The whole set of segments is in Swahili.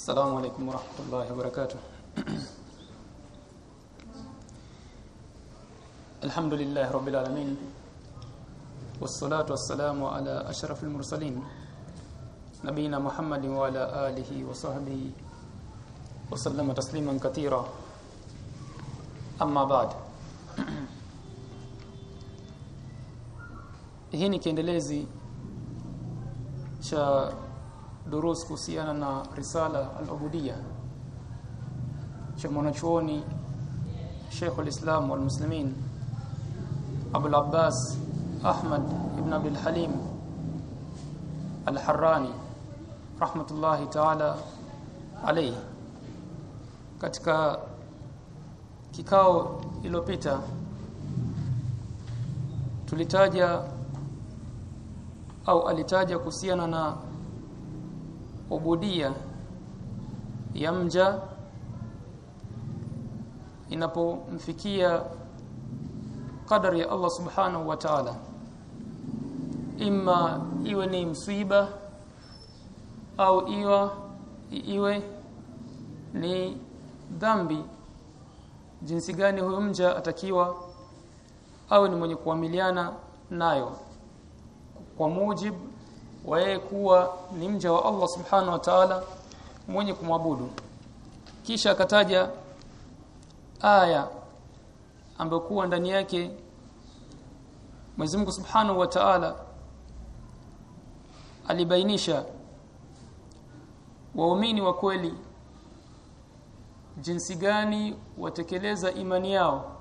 السلام عليكم ورحمة الله وبركاته. الحمد لله رب العالمين والصلاة والسلام على أشرف المرسلين نبينا محمد وعلى آله وصحبه وسلم تسليما كثيرا. أما بعد hii ni kiendelezi durus kuhusiana na risala al-ubudiyya. Cha mwanachuoni Sheikh al-Islam wal Muslimin Abu al-Abbas Ahmad ibn Abdul Halim al-Harrani rahmatullahi ta'ala alayhi. Katika kikao iliyopita tulitaja au alitaja kuhusiana na ubudia ya mja inapomfikia kadari ya Allah subhanahu wa ta'ala. Imma iwe ni msiba au iwa iwe ni dhambi jinsi gani huyo mja atakiwa awe ni mwenye kuamiliana nayo. Kwa mujibu wa yeye kuwa ni mja wa Allah subhanahu wa ta'ala mwenye kumwabudu. Kisha akataja aya ambayo kuwa ndani yake Mwenyezi Mungu Subhanahu wa Ta'ala alibainisha waumini wa kweli jinsi gani watekeleza imani yao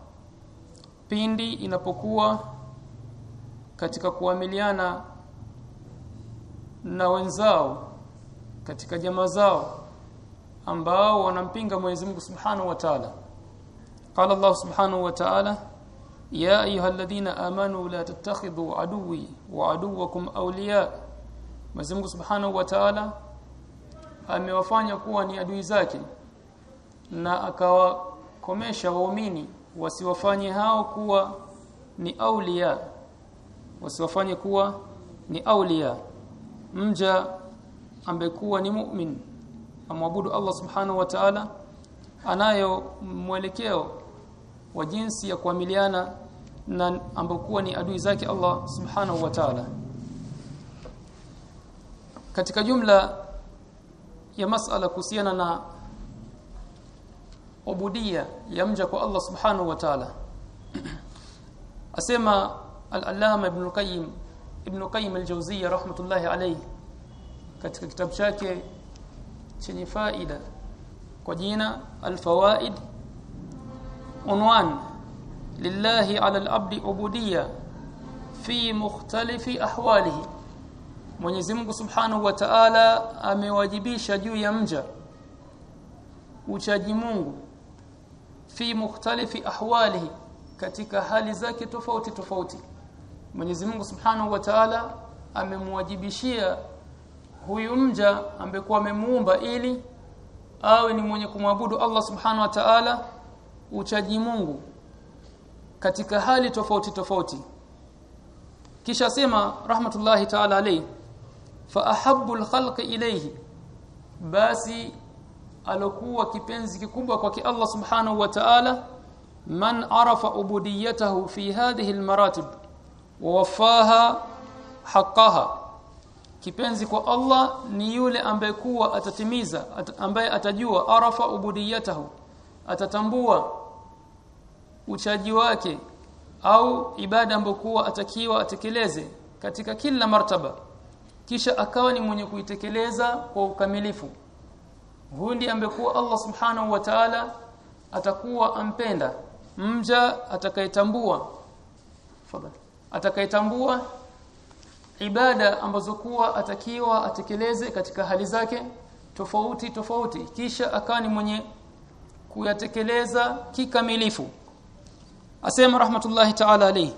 pindi inapokuwa katika kuamiliana na wenzao katika jamaa zao ambao wanampinga Mwenyezi Mungu Subhanahu wa Ta'ala قال الله سبحانه وتعالى يا ايها الذين امنوا لا تتخذوا عدوي وعدوكم اولياء Mwenyezi Mungu Subhanahu wa Ta'ala amewafanya kuwa ni adui zake na akawakomesha waumini wasiwafanye hao kuwa ni aulia wasiwafanye kuwa ni aulia mja ambekuwa ni mu'min amwabudu Allah subhanahu wa ta'ala anayo mwelekeo wa jinsi ya kuamiliana na ambokuwa ni adui zake Allah subhanahu wa ta'ala. Katika jumla ya masala kuhusiana na ubudia ya mja kwa Allah subhanahu wa ta'ala asema al-allama ibn qayyim ibn qayyim al-jawziyya rahmatullahi alayhi katika kitabu chake chenye faida kwa jina al-fawaid unwan lillahi ala al-abdi ubudiyya fi mukhtalifi ahwalihi Mwenyezi Mungu Subhanahu wa Ta'ala amewajibisha juu ya mja uchaji Mungu fi mukhtalifi ahwalihi katika hali zake tofauti tofauti Mwenyezi Mungu Subhanahu wa Ta'ala amemwajibishia huyu mja ambekuwa amemuumba ili awe ni mwenye kumwabudu Allah Subhanahu wa Ta'ala uchaji Mungu katika hali tofauti tofauti. Kisha sema rahmatullahi ta'ala alayhi fa ahabbu al-khalqi ilayhi basi alokuwa kipenzi kikubwa kwa Allah Subhanahu wa Ta'ala man arafa ubudiyatahu fi hadhihi al-maratib wa wafaha haqqaha kipenzi kwa Allah ni yule ambaye kuwa atatimiza at, ambaye atajua arafa ubudiyatahu. Atatambua uchaji wake au ibada ambokuwa atakiwa atekeleze katika kila martaba. Kisha akawa ni mwenye kuitekeleza kwa ukamilifu. Hundi ambekuwa Allah subhanahu wa ta'ala atakuwa ampenda mja atakayetambua. Fadhali atakayetambua ibada ambazo kuwa atakiwa atekeleze katika hali zake tofauti tofauti kisha akani ni mwenye kuyatekeleza kikamilifu. Asema rahmatullahi ta'ala alayhi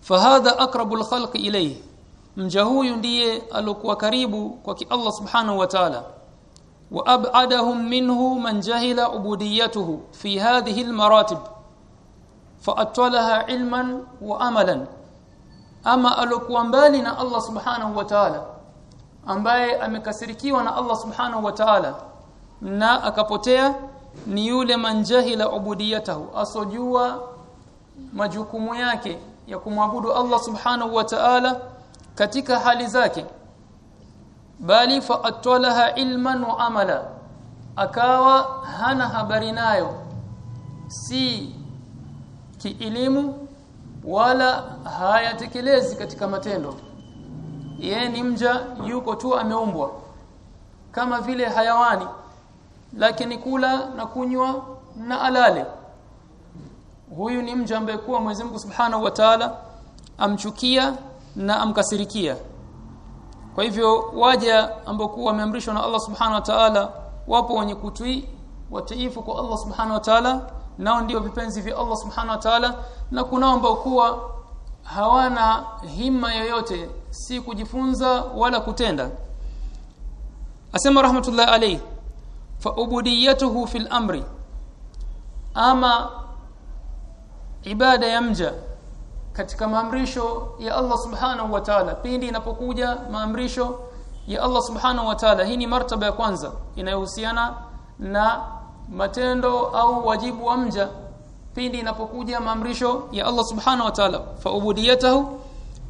fahadha aqrabul khalqi ilayhi mja huyu ndiye alokuwa karibu kwa Allah subhanahu wa ta'ala. Wa ab'adahum minhu man jahila ubudiyatuhu fi hadhihi almaratib fa atwalaha ilman wa amalan ama alokuwa mbali na Allah subhanahu wa ta'ala ambaye amekasirikiwa na Allah subhanahu wa ta'ala na akapotea ni yule manjahila ubudiyatahu asojua majukumu yake ya kumwabudu Allah subhanahu wa ta'ala katika hali zake. Bali fa atwalaha ilman wa amala akawa hana habari nayo si kielimu wala hayatekelezi katika matendo. Yeye ni mja yuko tu ameumbwa kama vile hayawani lakini kula na kunywa na alale. Huyu ni mja ambaye kuwa Mwenyezi Mungu Subhanahu wa Ta'ala amchukia na amkasirikia. Kwa hivyo waja ambao wameamrishwa na Allah Subhanahu wa Ta'ala wapo wenye kutii wataifu kwa Allah Subhanahu wa Ta'ala nao ndio vipenzi vya Allah Subhanahu wa Ta'ala na kunaomba kuwa hawana hima yoyote si kujifunza wala kutenda. Asema rahmatullahi alayhi fa ubudiyatuhu fil amri ama ibada ya mja katika maamrisho ya Allah subhanahu wa ta'ala. Pindi inapokuja maamrisho ya Allah subhanahu wa ta'ala hii ni martaba ya kwanza inayohusiana na matendo au wajibu wa mja pindi inapokuja maamrisho ya Allah subhanahu wa ta'ala. Fa ubudiyatahu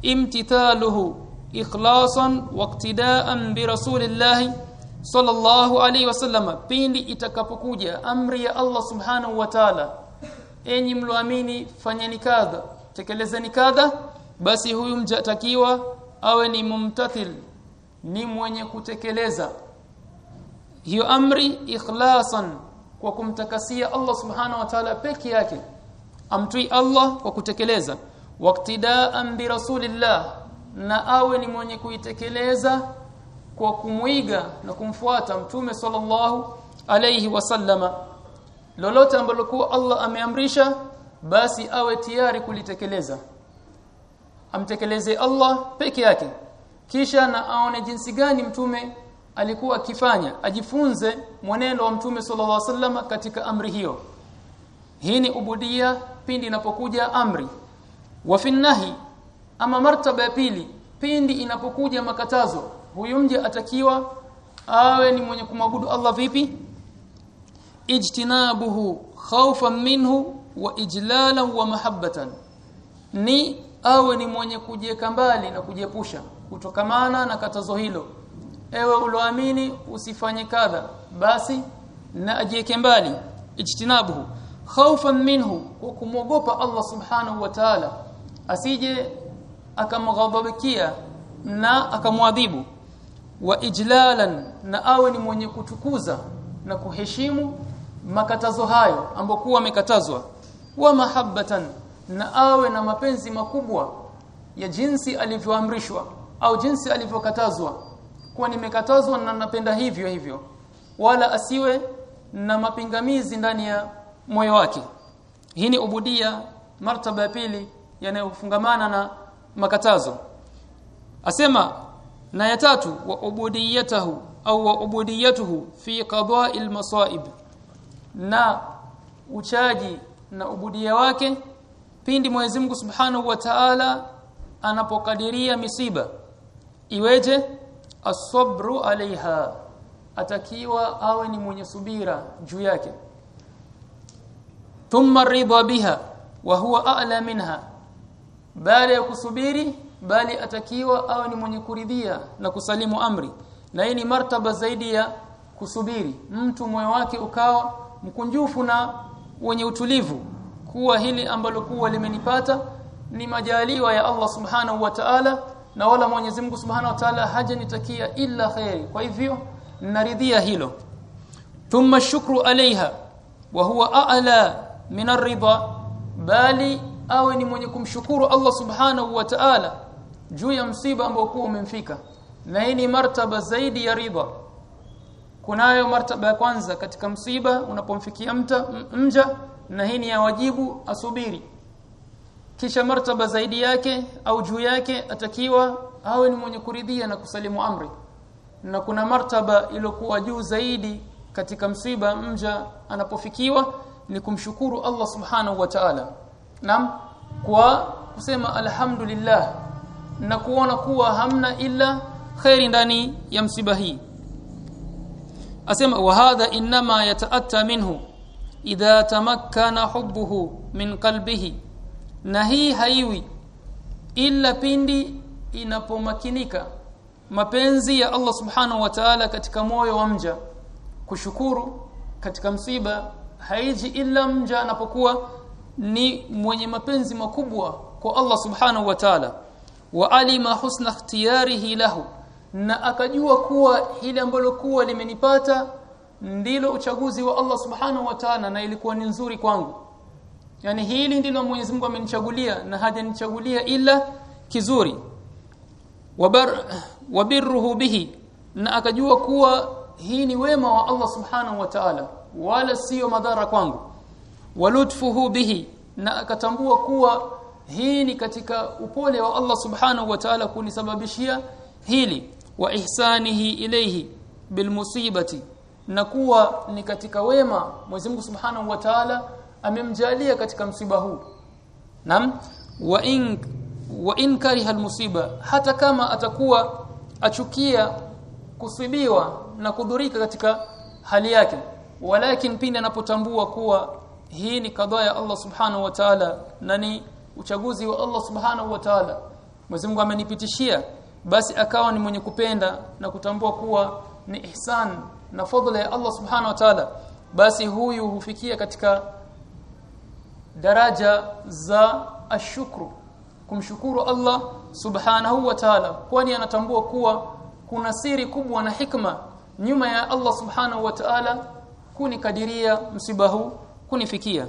imtithaluhu ikhlasan waqtidaan bi rasulillahi sallallahu alayhi wasallam pindi itakapokuja amri ya Allah subhanahu wa ta'ala. Enyi mloamini fanyeni kadha tekelezeni kadha basi huyu mjatakiwa awe ni mumtathil ni mwenye kutekeleza. Hiyo amri ikhlasan kwa kumtakasia Allah subhanahu wa ta'ala peke yake. Amtui Allah kwa kutekeleza. Waqtidaan bi rasulillah na awe ni mwenye kuitekeleza kwa kumwiga na kumfuata mtume sallallahu alayhi wasallama lolote ambalo kuwa Allah ameamrisha basi awe tayari kulitekeleza. Amtekeleze Allah peke yake. Kisha na aone jinsi gani mtume alikuwa akifanya ajifunze mwenendo wa mtume sallallahu alaihi wasallam katika amri hiyo. Hii ni ubudia pindi inapokuja amri. Wa finnahi ama martaba ya pili pindi inapokuja makatazo. Huyu mje atakiwa awe ni mwenye kumwabudu Allah vipi? Ijtinabuhu khawfan minhu wa ijlalan wa mahabbatan. Ni awe ni mwenye kujieka mbali na kujiepusha kutokamana na katazo hilo ewe uloamini usifanye kadha. Basi na ajieke mbali. Ijtinabuhu. Khaufan minhu kwa kumwogopa Allah subhanahu wa ta'ala. Asije akamghadhabikia na akamwadhibu. Wa ijlalan na awe ni mwenye kutukuza na kuheshimu makatazo hayo ambokuwa amekatazwa. Wa mahabbatan na awe na mapenzi makubwa ya jinsi alivyoamrishwa au jinsi alivyokatazwa kuwa nimekatazwa na napenda hivyo hivyo wala asiwe na mapingamizi ndani ya moyo wake. Hii ni ubudia martaba ya pili yanayofungamana na makatazo. Asema na ya tatu wa ubudiyatahu au wa ubudiyatuhu fi qada'il masaib. Na uchaji na ubudia wake pindi Mwenyezi Mungu Subhanahu wa Ta'ala anapokadiria misiba. Iweje asabru alaiha atakiwa awe ni mwenye subira juu yake. Thumma ridha biha wa huwa a'la minha. Baada ya kusubiri bali atakiwa awe ni mwenye kuridhia na kusalimu amri. Na hii ni martaba zaidi ya kusubiri. Mtu moyo wake ukawa mkunjufu na wenye utulivu. Kuwa hili ambalo kuwa limenipata ni majaliwa ya Allah subhanahu wa ta'ala na wala Mwenyezi Mungu subhanahu wa ta'ala hajanitakia illa khairi kwa hivyo naridhia hilo. Thumma shukru alaiha wa huwa a'la min ar-ridha. Bali awe ni mwenye kumshukuru Allah subhanahu wa ta'ala juu ya msiba ambao kuwa umemfika. Na hii ni martaba zaidi ya ridha. Kunayo martaba ya kwanza katika msiba unapomfikia mta mja na hii ni ya wajibu asubiri kisha martaba zaidi yake au juu yake atakiwa awe ni mwenye kuridhia na kusalimu amri. Na kuna martaba iliyokuwa juu zaidi katika msiba mja anapofikiwa ni kumshukuru Allah subhanahu wa ta'ala. Nam kwa kusema alhamdulillah na kuona kuwa hamna ila khairi ndani ya msiba hii. Asema wa hadha inma yataatta minhu idha tamakkana hubbuhu min qalbihi na hii haiwi ila pindi inapomakinika mapenzi ya Allah subhanahu wa ta'ala katika moyo wa mja. Kushukuru katika msiba haiji ila mja anapokuwa ni mwenye mapenzi makubwa kwa Allah subhanahu wa ta'ala. Wa alima husna ikhtiyarihi lahu na akajua kuwa hili ambalo kuwa limenipata ndilo uchaguzi wa Allah subhanahu wa ta'ala na ilikuwa ni nzuri kwangu yani hili ndilo Mwenyezi Mungu amenichagulia na hajanichagulia ila kizuri. Wabar bihi na akajua kuwa hii ni wema wa Allah subhanahu wa ta'ala wala sio madhara kwangu. Walutfuhu bihi na akatambua kuwa hii ni katika upole wa Allah subhanahu wa ta'ala kunisababishia hili. Wa ihsanihi ilayhi bilmusibati na kuwa ni katika wema Mwenyezi Mungu Subhanahu wa Ta'ala amemjalia katika msiba huu. Nam wa in wa in kariha almusiba hata kama atakuwa achukia kusibiwa na kudhurika katika hali yake. Walakin pindi anapotambua kuwa hii ni kadhaa ya Allah Subhanahu wa Ta'ala na ni uchaguzi wa Allah Subhanahu wa Ta'ala Mwenyezi Mungu amenipitishia basi akawa ni mwenye kupenda na kutambua kuwa ni ihsan na fadhila ya Allah subhanahu wa ta'ala basi huyu hufikia katika daraja za ashukru kumshukuru Allah subhanahu wa ta'ala kwani anatambua kuwa kuna siri kubwa na hikma nyuma ya Allah subhanahu wa ta'ala kunikadiria msiba huu kunifikia.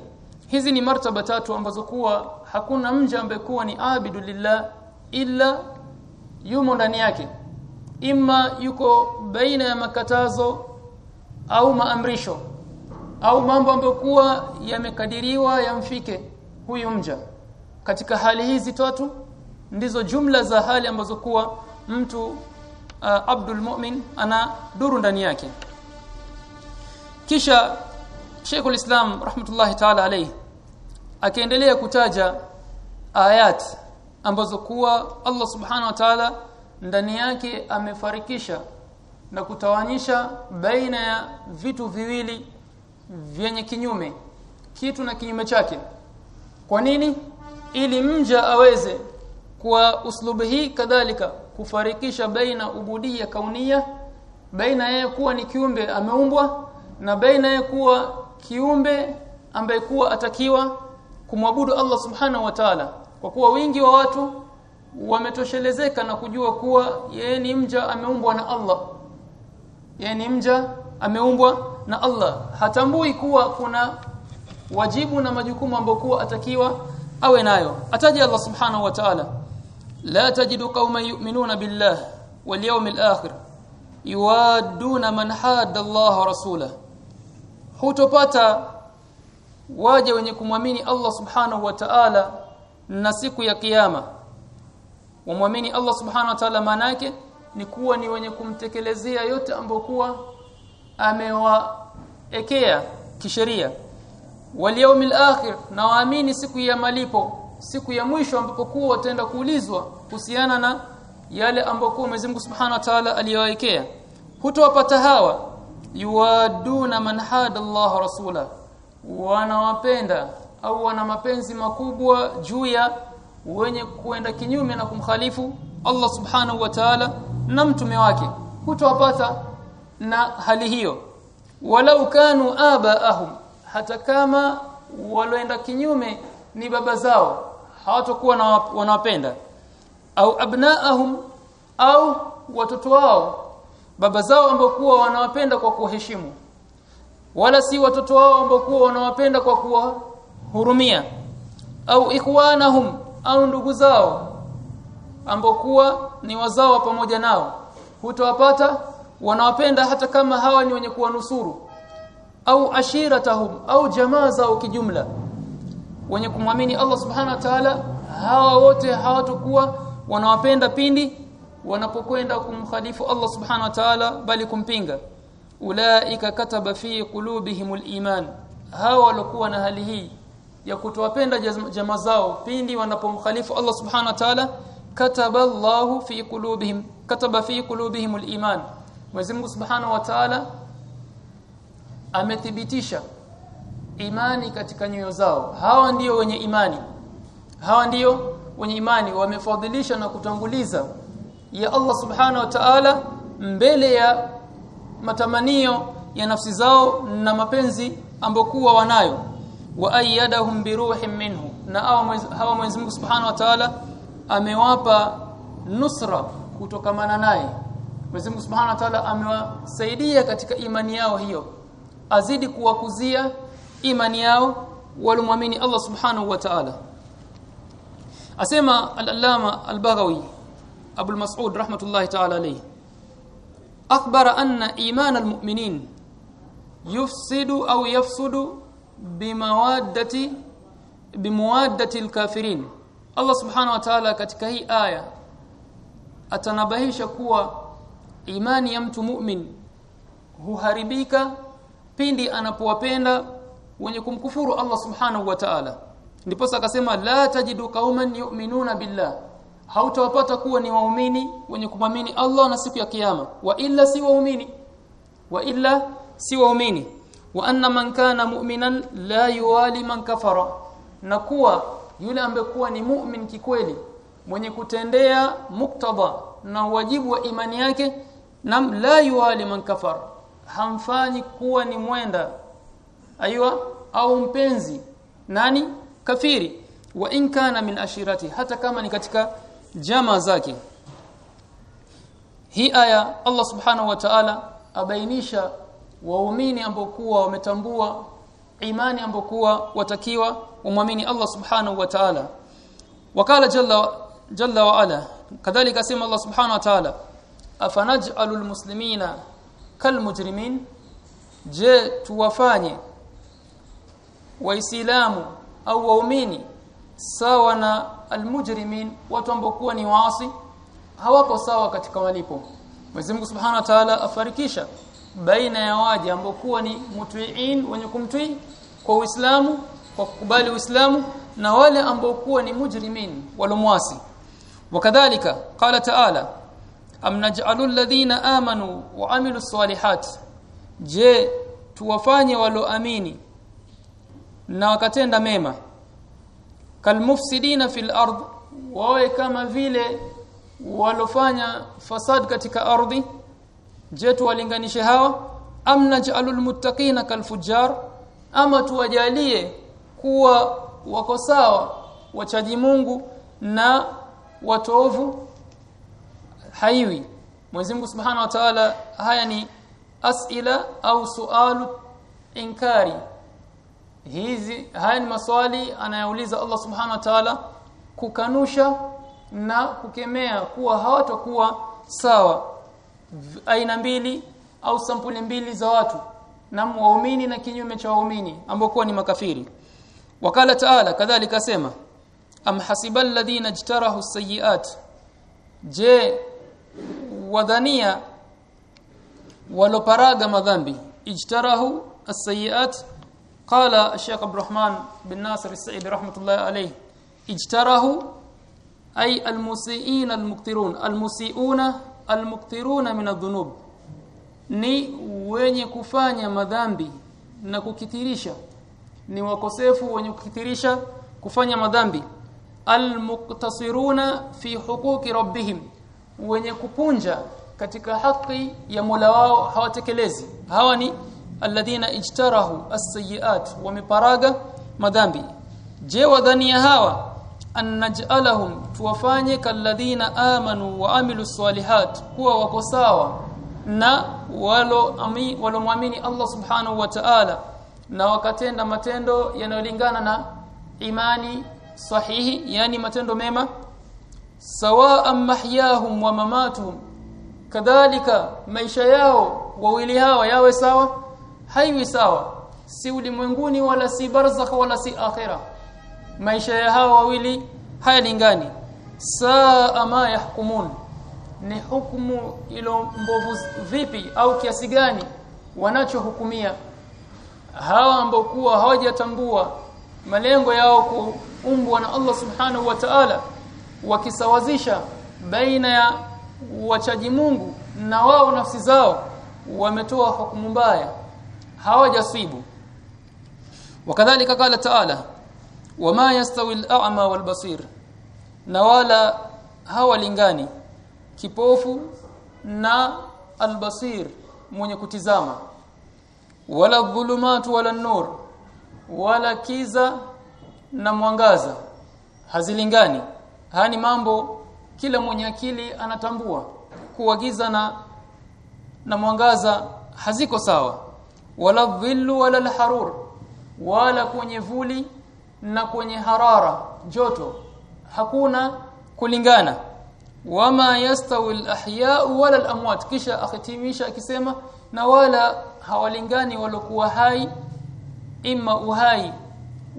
Hizi ni martaba tatu ambazo kuwa hakuna mja ambaye kuwa ni abidu lillah illa yumo ndani yake. Imma yuko baina ya makatazo au maamrisho au mambo ambayo kuwa yamekadiriwa yamfike huyu mja. Katika hali hizi tatu ndizo jumla za hali ambazo kuwa mtu uh, Abdul Mu'min ana duru ndani yake. Kisha Sheikh Islam rahmatullahi ta'ala alayhi akiendelea kutaja ayat ambazo kuwa Allah subhanahu wa ta'ala ndani yake amefarikisha na kutawanyisha baina ya vitu viwili vyenye kinyume kitu na kinyume chake. Kwa nini? Ili mja aweze kwa uslubu hii kadhalika kufarikisha baina ubudia kaunia baina yeye kuwa ni kiumbe ameumbwa na baina yeye kuwa kiumbe ambaye kuwa atakiwa kumwabudu Allah subhanahu wa ta'ala. Kwa kuwa wingi wa watu wametoshelezeka na kujua kuwa yeye ni mja ameumbwa na Allah. Yeye ni mja ameumbwa na Allah. Hatambui kuwa kuna wajibu na majukumu ambayo kuwa atakiwa awe nayo. Ataja Allah subhanahu wa ta'ala. La tajidu qauman yu'minuna billah wal yawmil akhir yuwaduna man hadda Allah wa rasulahu. Hutopata waje wenye kumwamini Allah subhanahu wa ta'ala na siku ya kiyama. Wamwamini Allah subhanahu wa ta'ala maana yake ni kuwa ni wenye kumtekelezea yote ambayo kuwa amewaekea kisheria. Wal yawmil akhir na waamini siku ya malipo siku ya mwisho ambapo kuwa wataenda kuulizwa kuhusiana na yale ambayo Mwenyezi Mungu Subhanahu wa Ta'ala aliyowaekea. Hutowapata hawa yuwaduna man hada Allah rasula wanawapenda au wana mapenzi makubwa juu ya wenye kuenda kinyume na kumkhalifu Allah Subhanahu wa Ta'ala na mtume wake. Hutowapata na hali hiyo. Walau kanu abaahum hata kama waloenda kinyume ni baba zao hawatakuwa na wanawapenda. Au abnaahum au watoto wao baba zao ambao kuwa wanawapenda kwa kuheshimu wala si watoto wao ambao kuwa wanawapenda kwa kuwahurumia. Au ikhwanahum au ndugu zao ambao kuwa ni wazao pamoja nao. Hutawapata wanawapenda hata kama hawa ni wenye kuwanusuru. Au ashiratahum au jamaa zao kijumla. Wenye kumwamini Allah subhanahu wa ta'ala hawa wote hawatakuwa wanawapenda pindi wanapokwenda kumkhalifu Allah subhanahu wa ta'ala bali kumpinga. Ulaika kataba fi qulubihimul iman hawa walikuwa na hali hii ya kutowapenda jamaa zao pindi wanapomkhalifu Allah subhanahu wa ta'ala kataba Allahu fi qulubihim kataba fi qulubihim al-iman Mwenyezi Mungu Subhanahu wa Ta'ala amethibitisha imani katika nyoyo zao. Hawa ndiyo wenye imani. Hawa ndiyo wenye imani. Wamefadhilisha na kutanguliza ya Allah Subhanahu wa Ta'ala mbele ya matamanio ya nafsi zao na mapenzi ambokuwa wanayo. Wa ayyadahum biruhin minhu. Na hawa Mwenyezi Mungu Subhanahu wa Ta'ala amewapa nusra kutokamana naye Mwenyezi Mungu Subhanahu wa Ta'ala amewasaidia katika imani yao hiyo. Azidi kuwakuzia imani yao walumwamini Allah Subhanahu wa Ta'ala. Asema al-allama al-baghawi Abu al-Mas'ud rahmatullahi ta'ala alayhi akhbara anna iman al-mu'minin yufsidu au yafsudu bimawaddati bimuwaddati al-kafirin. Allah Subhanahu wa Ta'ala katika hii aya atanabahisha kuwa imani ya mtu mu'min huharibika pindi anapowapenda wenye kumkufuru Allah Subhanahu wa Ta'ala. Ndipo akasema la tajidu qauman yu'minuna billah. Hautawapata kuwa ni waumini wenye kumwamini Allah na siku ya kiyama. Wa illa si waumini. Wa illa si waumini. Wa anna man kana mu'minan la yuwali man kafara. Na kuwa yule ambaye kuwa ni mu'min kikweli mwenye kutendea muktadha na wajibu wa imani yake nam la yuwali man kafar. Hamfanyi kuwa ni mwenda. Aiwa au mpenzi. Nani? Kafiri. Wa in kana min ashirati. Hata kama ni katika jama zake. Hii aya Allah subhanahu wa ta'ala abainisha waumini ambao kuwa wametambua imani ambao kuwa watakiwa umwamini Allah subhanahu wa ta'ala. Wakala jalla jalla wa ala. Kadhalika asema Allah subhanahu wa ta'ala afanaj'alul muslimina kalmujrimin? Je tuwafanye waislamu au waumini sawa na almujrimin watu ambao kuwa ni waasi? Hawako sawa katika walipo Mwenyezi Mungu Subhanahu wa Ta'ala afarikisha baina ya waja ambao kuwa ni mutwiin wenye kumtii kwa Uislamu kwa kukubali Uislamu na wale ambao kuwa ni mujrimin walomwasi. Wakadhalika qala ta'ala am naj'alul ladhina amanu wa amilus salihat. Je tuwafanye waloamini na wakatenda mema? Kalmufsidina fil ard wawe kama vile walofanya fasad katika ardhi. Je tuwalinganishe hawa am naj'alul muttaqina kalfujjar ama tuwajalie kuwa wako sawa wachaji Mungu na watovu haiwi. Mwenyezi Mungu Subhanahu wa Ta'ala haya ni asila au sualu inkari. Hizi haya ni maswali anayouliza Allah Subhanahu wa Ta'ala kukanusha na kukemea kuwa hawatakuwa sawa. Aina mbili au sampuli mbili za watu na waumini na kinyume cha waumini ambao kuwa ni makafiri. Wakala taala kadhalika sema am hasibal ladhina jtarahu sayiat je wadhania waloparaga madhambi ijtarahu as-sayiat qala Sheikh Abdurrahman bin Nasir as-Sa'idi rahmatullah alayhi ijtarahu ay al-musii'in al-muqtirun al-musii'una al-muqtiruna min adh-dhunub ni wenye kufanya madhambi na kukithirisha ni wakosefu wenye kukithirisha kufanya madhambi almuqtasiruna fi huquqi rabbihim wenye kupunja katika haki ya Mola wao hawatekelezi. Hawa ni alladhina ijtarahu as-sayyi'at wameparaga madhambi. Je wadhania hawa? An naj'alahum tuwafanye kalladhina amanu wa amilu salihat kuwa wako sawa na walo ami walomwamini Allah subhanahu wa ta'ala na wakatenda matendo yanayolingana na imani sahihi yani matendo mema sawa mahyahum wa mamatuhum kadhalika maisha yao wawili hawa yawe sawa? Haiwi sawa si ulimwenguni wala si barzakh wala si akhira maisha ya hawa wawili hayalingani saa ma yahkumun. Ni hukumu ilo mbovu vipi au kiasi gani wanachohukumia? Hawa ambao kuwa hawajatambua malengo yao kuumbwa na Allah subhanahu wa ta'ala wakisawazisha baina ya wachaji Mungu na wao nafsi zao wametoa hukumu mbaya hawajasibu. Wakadhalika kala ta'ala wama yastawi al-a'ma wal-basir na wala hawalingani kipofu na albasir mwenye kutizama. Wala dhulumatu wala nur wala kiza na mwangaza hazilingani haya ni mambo kila mwenye akili anatambua. Kuwa giza na na mwangaza haziko sawa. Wala dhillu wala alharur wala kwenye vuli na kwenye harara joto hakuna kulingana. Wama yastawi alahya wala alamwat. Kisha akhitimisha akisema na wala hawalingani walokuwa hai imma uhai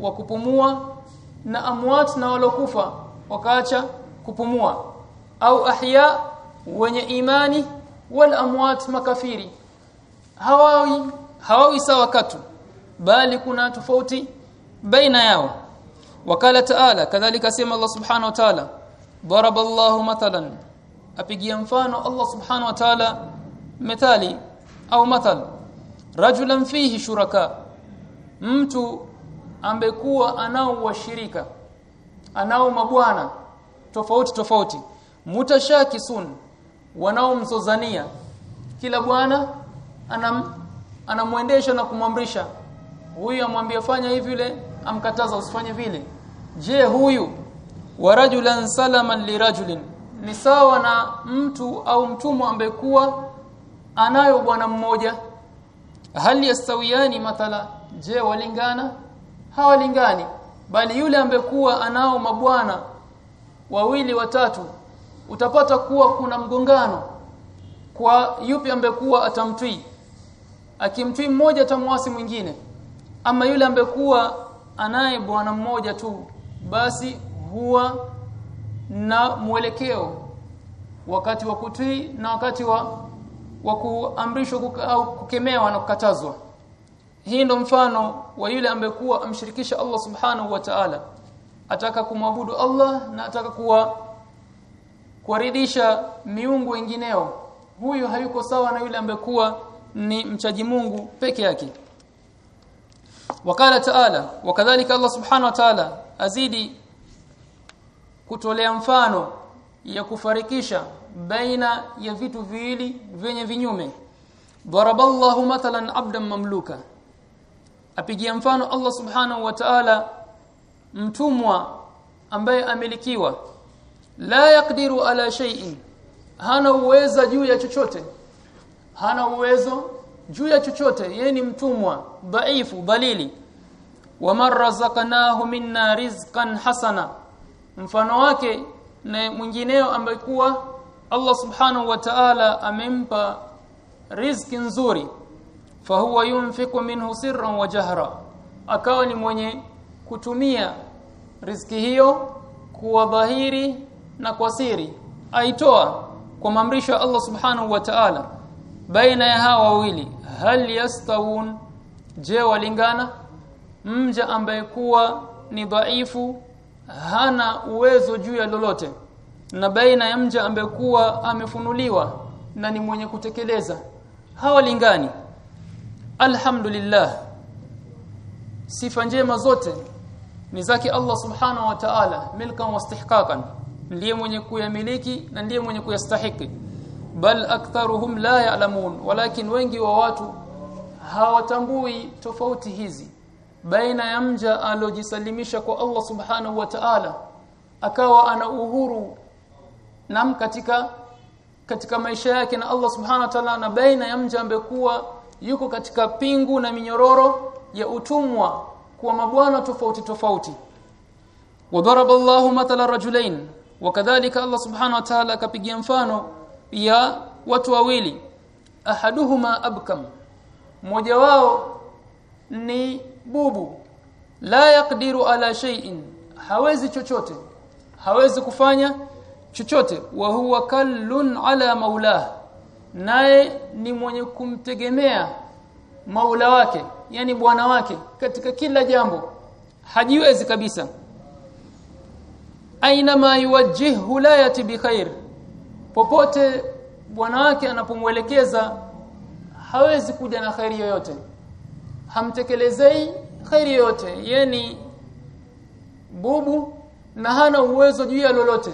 wa kupumua na amwat na walokufa wakaacha kupumua. Au ahya wenye imani wal amwat makafiri. Hawawi hawawi sawa katu bali kuna tofauti baina yao. Wakala taala kadhalika sema Allah subhanahu wa ta'ala daraballahu mathalan. Apigia mfano Allah subhanahu wa ta'ala methali au mathal. Rajulan fihi shuraka mtu ambekuwa anao washirika anao mabwana tofauti tofauti. Mutashakisun wanaomzozania kila bwana anam anamwendesha na kumwamrisha huyu amwambia fanya hivi yule amkataza usifanye vile. Je huyu? Wa rajulan salaman lirajulin ni sawa na mtu au mtumwa ambaye kuwa anayo bwana mmoja? Hali yastawiani mathala? Je walingana? Hawalingani bali yule ambekuwa anao mabwana wawili watatu utapata kuwa kuna mgongano. Kwa yupi ambekuwa atamtwi akimtii mmoja atamwasi mwingine. Ama yule ambekuwa anaye bwana mmoja tu basi huwa na mwelekeo wakati wa kutii na wakati wa wa kuamrishwa au kukemewa na kukatazwa hii ndo mfano wa yule ambaye kuwa amshirikisha Allah subhanahu wa ta'ala. Ataka kumwabudu Allah na ataka kuwa kuridhisha miungu wengineo. Huyu hayuko sawa na yule ambaye kuwa ni mchaji Mungu peke yake. Wakala taala wakadhalika Allah subhanahu wa ta'ala azidi kutolea mfano ya kufarikisha baina ya vitu viwili vyenye vinyume. Daraballahu mathalan abdan mamluka apigia mfano Allah subhanahu wa ta'ala mtumwa ambaye amilikiwa. La yakdiru ala shay'in hana uwezo juu ya chochote. Hana uwezo juu ya chochote. Yeye ni mtumwa dhaifu balili waman razaqnahu minna rizqan hasana mfano wake na mwingineo ambaye kuwa Allah subhanahu wa ta'ala amempa riziki nzuri fahuwa yunfiqu minhu sirran wa jahra. Akawa ni mwenye kutumia riziki hiyo kuwa dhahiri na kwa siri. Aitoa kwa maamrisho ya Allah subhanahu wa ta'ala baina ya hawa wawili hal yastawun je walingana? Mja ambaye kuwa ni dhaifu hana uwezo juu ya lolote. Na baina ya mja ambaye kuwa amefunuliwa na ni mwenye kutekeleza hawalingani alhamdulillah. Sifa njema zote ni zake Allah subhanahu wa ta'ala milkan wastihqaqan ndiye mwenye kuyamiliki na ndiye mwenye kuyastahiki. Bal aktharuhum la ya'lamun. Walakin wengi wa watu hawatambui tofauti hizi. Baina ya mja alojisalimisha kwa Allah subhanahu wa ta'ala akawa ana uhuru nam katika katika maisha yake na Allah subhanahu wa ta'ala na baina ya mja ambaye kuwa yuko katika pingu na minyororo ya utumwa kwa mabwana tofauti tofauti. Wadaraba Allahu mathala rajulain wakadhalika Allah subhanahu wa ta'ala akapigia mfano ya watu wawili. Ahaduhuma abkam mmoja wao ni bubu. La yaqdiru ala shay'in hawezi chochote hawezi kufanya chochote. Wa huwa kallun ala maulah naye ni mwenye kumtegemea maula wake yani bwana wake katika kila jambo. Hajiwezi kabisa. Aina ma yuwajjihu la yati bikhair popote bwana wake anapomwelekeza hawezi kuja na khairi yoyote. Hamtekelezei khairi yoyote. Yani bubu na hana uwezo juu ya lolote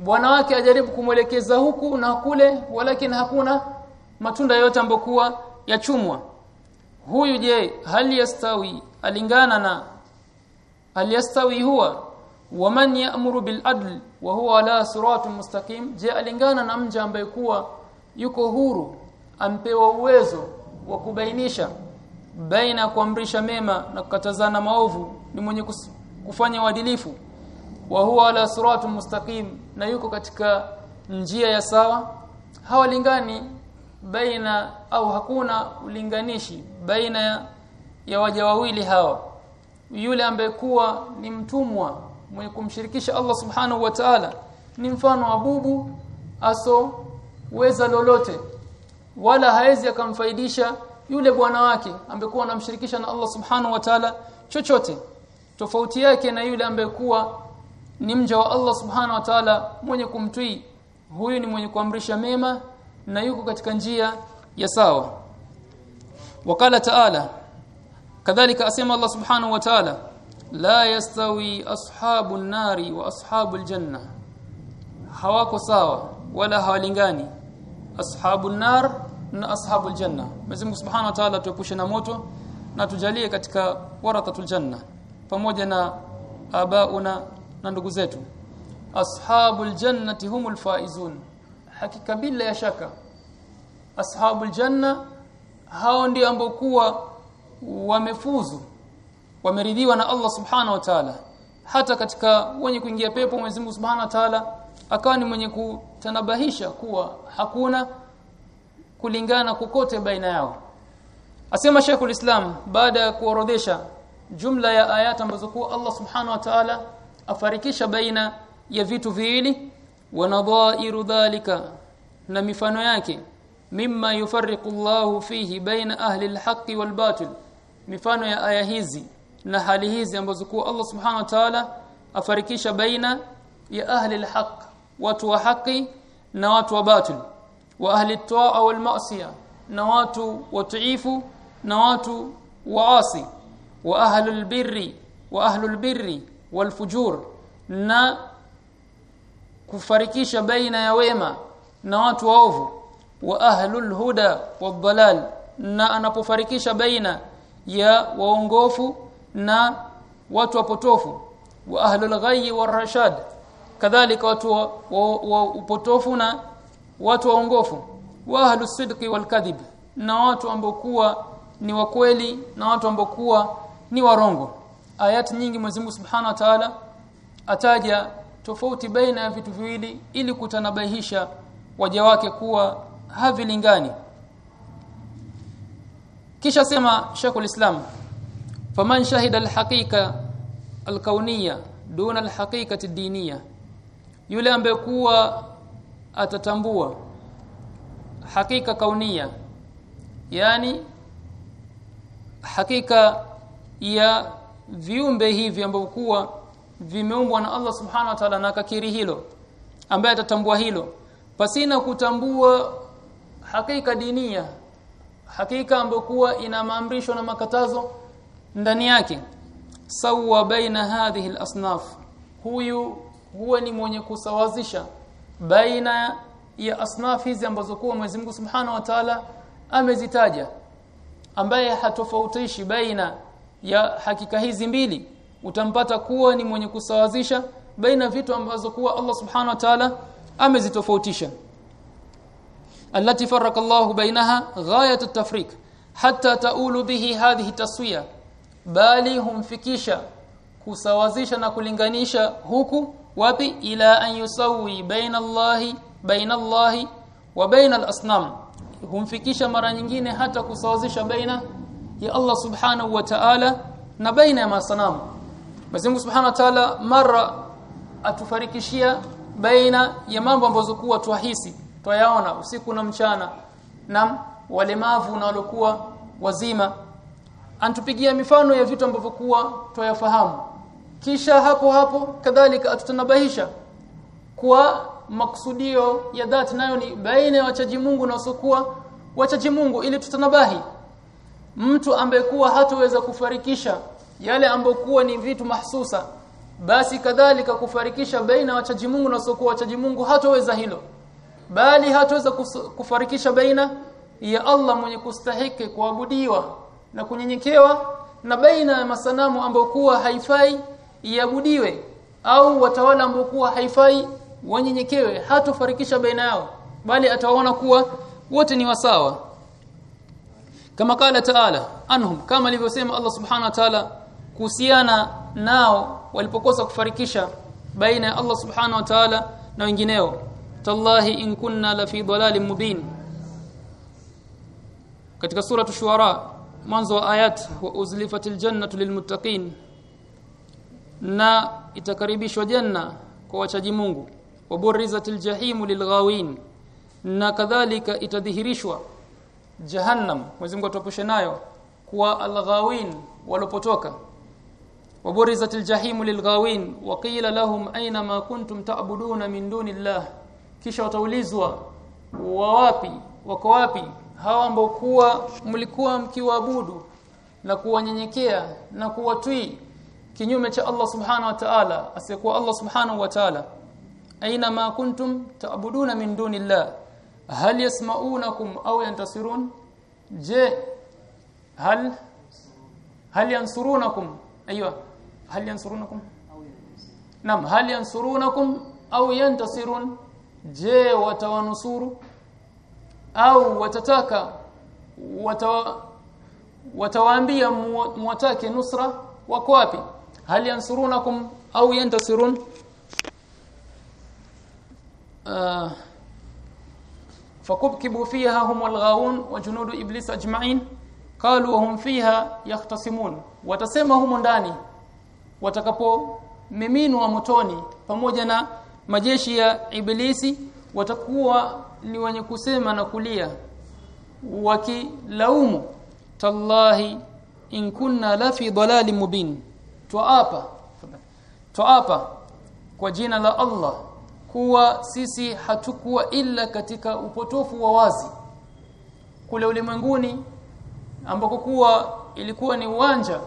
bwana wake ajaribu kumwelekeza huku na kule walakini hakuna matunda yote ambokuwa yachumwa. Huyu je hali yastawi? Alingana na hali yastawi huwa? Waman ya'muru bil adl wa huwa ala siratin mustaqim? Je alingana na mja ambaye kuwa yuko huru ampewa uwezo wa kubainisha? Baina kuamrisha mema na kukatazana maovu ni mwenye kufanya uadilifu wa huwa ala siratin mustaqim na yuko katika njia ya sawa. Hawalingani baina au hakuna ulinganishi baina ya, waja wawili hawa. Yule ambaye kuwa ni mtumwa mwenye kumshirikisha Allah subhanahu wa ta'ala ni mfano wa bubu aso weza lolote. Wala haezi akamfaidisha yule bwana wake ambekuwa anamshirikisha na Allah subhanahu wa ta'ala chochote. Tofauti yake na yule ambaye kuwa ni mja wa Allah subhanahu wa ta'ala mwenye kumtii. Huyu ni mwenye kuamrisha mema na yuko katika njia ya sawa. Wakala ta'ala kadhalika asema Allah subhanahu wa ta'ala la yastawi ashabun nari wa ashabul janna hawako sawa wala hawalingani ashabun nar na ashabul janna Mwenyezi Mungu Subhanahu wa Ta'ala tuepushe na moto na tujalie katika warathatul janna pamoja na abauna na ndugu zetu. Ashabul jannati humul faizun. Hakika bila ya shaka ashabul janna hao ndio ambao kuwa wamefuzu wameridhiwa na Allah subhana wa ta'ala. Hata katika wenye kuingia pepo Mwenyezi Mungu subhanahu wa ta'ala akawa ni mwenye kutanabahisha kuwa hakuna kulingana kokote baina yao. Asema Sheikhul Islam baada ya kuorodhesha jumla ya ayat ambazo kwa Allah subhana wa ta'ala afarikisha baina ya vitu viwili wa nadhairu dhalika na mifano yake mimma yufarriqu Allahu fihi baina ahli alhaqqi walbatil mifano ya aya hizi na hali hizi ambazo kwa Allah subhanahu wa ta'ala afarikisha baina ya ahli alhaq watu wa haki na watu wa batil wa ahli at-ta'a wal ma'siya na watu watiifu na watu waasi wa ahli albirri wa ahli albirri wal fujur na kufarikisha baina ya wema na watu waovu wa ahlul huda wadhalal na anapofarikisha baina ya waongofu na watu wapotofu wa ahlul ghayyi warashad kadhalika watu wa, wa, wa upotofu na watu waongofu wa ahlus sidqi wal kadhib na watu ambao kuwa ni wakweli na watu ambao kuwa ni warongo ayati nyingi Mwenyezi Mungu Subhanahu wa Ta'ala ataja tofauti baina ya vitu viwili ili kutanabahisha waja wake kuwa havilingani. Kisha sema Sheikhul Islam faman shahida alhaqiqa alkauniyya duna alhaqiqati diniya yule ambaye kuwa atatambua hakika kaunia yani hakika ya viumbe hivi ambavyo kuwa vimeumbwa na Allah subhanahu wa ta'ala na kakiri hilo ambaye atatambua hilo. Pasina kutambua hakika dinia hakika ambayo kuwa ina maamrisho na makatazo ndani yake. Sawa baina hadhihi al-asnaf huyu huwa ni mwenye kusawazisha baina ya asnaf hizi ambazo kuwa Mwenyezi Mungu Subhanahu wa Ta'ala amezitaja ambaye hatofautishi baina ya hakika hizi mbili utampata kuwa ni mwenye kusawazisha baina vitu ambazo kuwa Allah subhanahu wa ta'ala amezitofautisha. Allati faraka Allah bainaha ghayat at-tafriq hatta taulu bihi hadhihi taswiya bali humfikisha kusawazisha na kulinganisha huku wapi? Ila an yusawi baina Allah baina Allah wa baina al-asnam. Humfikisha mara nyingine hata kusawazisha baina ya Allah subhanahu wa ta'ala na baina ya masanamu. Mwenyezi Subhanahu wa ta'ala mara atufarikishia baina ya mambo ambazo kuwa twahisi twayaona usiku na mchana na walemavu na walokuwa wazima. Antupigia mifano ya vitu ambavyo kuwa twayafahamu. Kisha hapo hapo kadhalika atutanabahisha kwa maksudio ya dhati nayo ni baina ya wachaji Mungu na wasokuwa wachaji Mungu ili tutanabahi mtu ambekuwa hataweza kufarikisha yale ambokuwa ni vitu mahsusa basi kadhalika kufarikisha baina wachaji Mungu na wasokuwa wachaji Mungu hataweza hilo. Bali hataweza kufarikisha baina ya Allah mwenye kustahiki kuabudiwa na kunyenyekewa na baina ya masanamu ambokuwa haifai iabudiwe au watawala ambokuwa haifai wanyenyekewe. Hatofarikisha baina yao bali atawaona kuwa wote ni wasawa kama kala taala anhum kama alivyosema Allah subhanahu wa ta'ala kuhusiana nao walipokosa kufarikisha baina ya Allah subhanahu wa ta'ala na wengineo. Tallahi in kunna la fi dhalalin mubin. Katika sura shuara mwanzo wa ayat wa uzlifatil jannatu lilmuttaqin na itakaribishwa janna kwa wachaji Mungu. Wa burizatil jahimu lilghawin na kadhalika itadhihirishwa jahannam Mwenyezi Mungu nayo kuwa alghawin walopotoka. Waburizatil jahimu lilghawin waqila lahum aina ma kuntum ta'buduna min dunillah. Kisha wataulizwa wa wapi wako wapi? Hawa ambao kuwa mlikuwa mkiwaabudu na kuwanyenyekea na kuwatii kinyume cha Allah subhanahu wa ta'ala asiyekuwa Allah subhanahu wa ta'ala. Aina ma kuntum ta'buduna min dunillah hal yasma'unakum aw yantasirun je hal hal yansurunakum aywa hal yansurunakum nam hal yansurunakum aw yantasirun je watawanusuru au watataka watawa, watawaambia mwatake nusra wako wapi hal yansurunakum au yantasirun uh, fakubkibu fiha hum walghawun wa junudu iblis ajma'in qalu hum fiha yahtasimun watasema humo ndani. watakapo miminwa motoni pamoja na majeshi ya ibilisi watakuwa ni wenye kusema na kulia. wakilaumu tallahi in kunna la fi dhalalin mubin tuapa tuapa kwa jina la Allah kuwa sisi hatukuwa ila katika upotofu wa wazi kule ulimwenguni ambako kuwa ilikuwa ni uwanja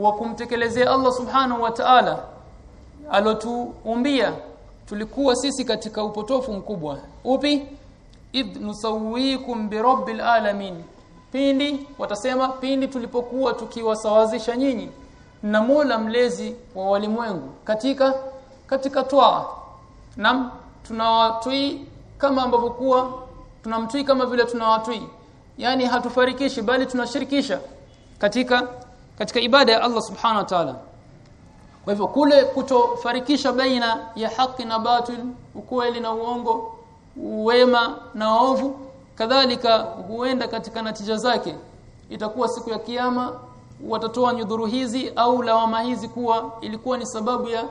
wa kumtekelezea Allah subhanahu wa ta'ala alotuumbia tulikuwa sisi katika upotofu mkubwa. Upi? Id nusawikum birabbil alamin. Pindi watasema pindi tulipokuwa tukiwasawazisha nyinyi na Mola mlezi wa walimwengu katika katika twaa nam tunawatui kama ambavyo kuwa tunamtui kama vile tunawatui. Yaani hatufarikishi bali tunashirikisha katika katika ibada ya Allah subhanahu wa ta'ala. Kwa hivyo kule kutofarikisha baina ya haki na batil ukweli na uongo wema na waovu kadhalika huenda katika natija zake. Itakuwa siku ya kiyama watatoa nyudhuru hizi au lawama hizi kuwa ilikuwa ni sababu ya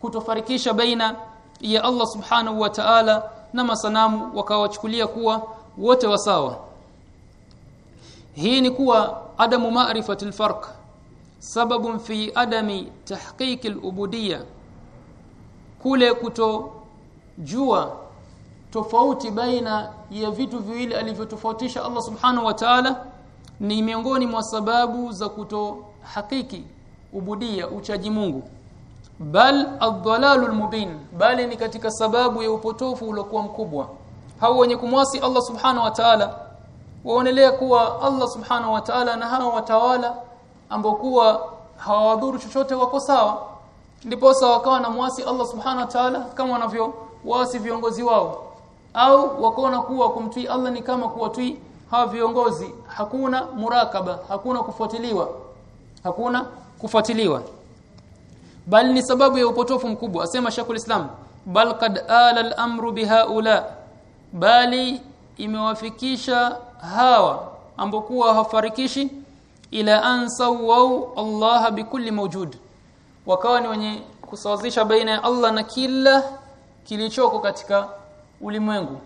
kutofarikisha baina ya Allah subhanahu wa ta'ala na masanamu wakawachukulia kuwa wote wasawa hii ni kuwa adamu ma'rifatil farq sababun fi adami tahqiq al-ubudiyya kule kutojua tofauti baina ya vitu viwili alivyotofautisha Allah subhanahu wa ta'ala ni miongoni mwa sababu za kuto hakiki ubudia uchaji Mungu bal ad-dalalul mubin bali ni katika sababu ya upotofu uliokuwa mkubwa. Hao wenye kumwasi Allah subhanahu wa ta'ala waonelea kuwa Allah subhanahu wa ta'ala na hao watawala ambao kuwa hawadhuru chochote wako sawa. Ndipo wakawa na mwasi Allah subhanahu wa ta'ala kama wanavyo wasi viongozi wao. Au wakaona kuwa kumtii Allah ni kama kuwatii hawa viongozi. Hakuna murakaba hakuna kufuatiliwa. Hakuna kufuatiliwa bali ni sababu ya upotofu mkubwa asema Sheikhul Islam. Bal kad ala al-amru bihaula. Bali imewafikisha hawa ambokuwa hawafarikishi ila ansawau Allah bikulli mawjud. Wakawa ni wenye kusawazisha baina ya Allah na kila kilichoko katika ulimwengu.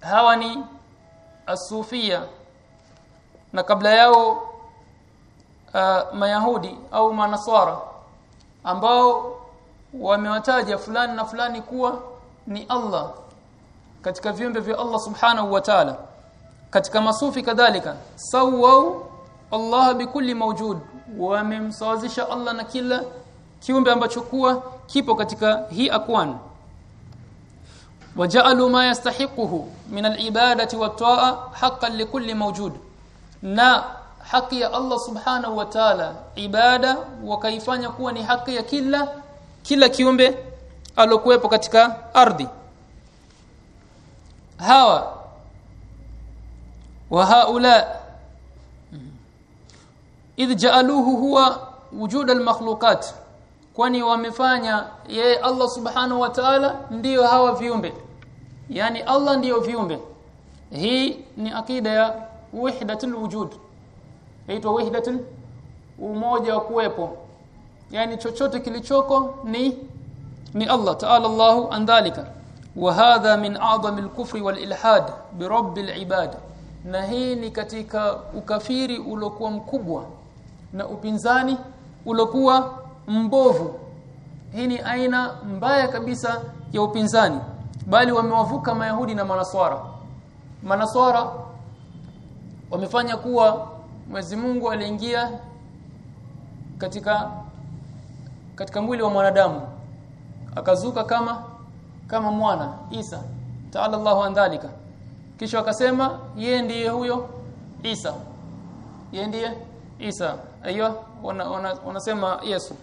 Hawa ni asufia na kabla yao uh, mayahudi au manaswara ambao wamewataja fulani na fulani kuwa ni Allah katika viumbe vya Allah subhanahu wa ta'ala. Katika masufi kadhalika sawau Allah bikulli mawjud wamemsawazisha Allah na kila kiumbe ambacho kuwa kipo katika hii akwan waja'alu ma yastahiquhu min al-ibadati wat-ta'a haqqan likulli mawjud na haki ya Allah subhanahu wa ta'ala ibada wakaifanya kuwa ni haki ya kila kila kiumbe alokuwepo katika ardhi. Hawa wa haula idh ja'aluhu huwa wujud al-makhluqat kwani wamefanya yeye Allah subhanahu wa ta'ala ndiyo hawa viumbe. Yani Allah ndiyo viumbe. Hii ni akida ya wahdatul wujud inaitwa wahdatun umoja wa kuwepo. Yani chochote kilichoko ni ni Allah ta'ala Allahu an dhalika. Wa hadha min a'zamil kufri wal ilhad bi rabbil ibad. Na hii ni katika ukafiri uliokuwa mkubwa na upinzani uliokuwa mbovu. Hii ni aina mbaya kabisa ya upinzani. Bali wamewavuka mayahudi na manaswara. Manaswara wamefanya kuwa Mwenyezi Mungu aliingia katika katika mwili wa mwanadamu. Akazuka kama kama mwana Isa. Ta'ala Allahu an dhalika. Kisha akasema yeye ndiye huyo Isa. Yeye ndiye Isa. Aiyo wanasema wana, wana Yesu.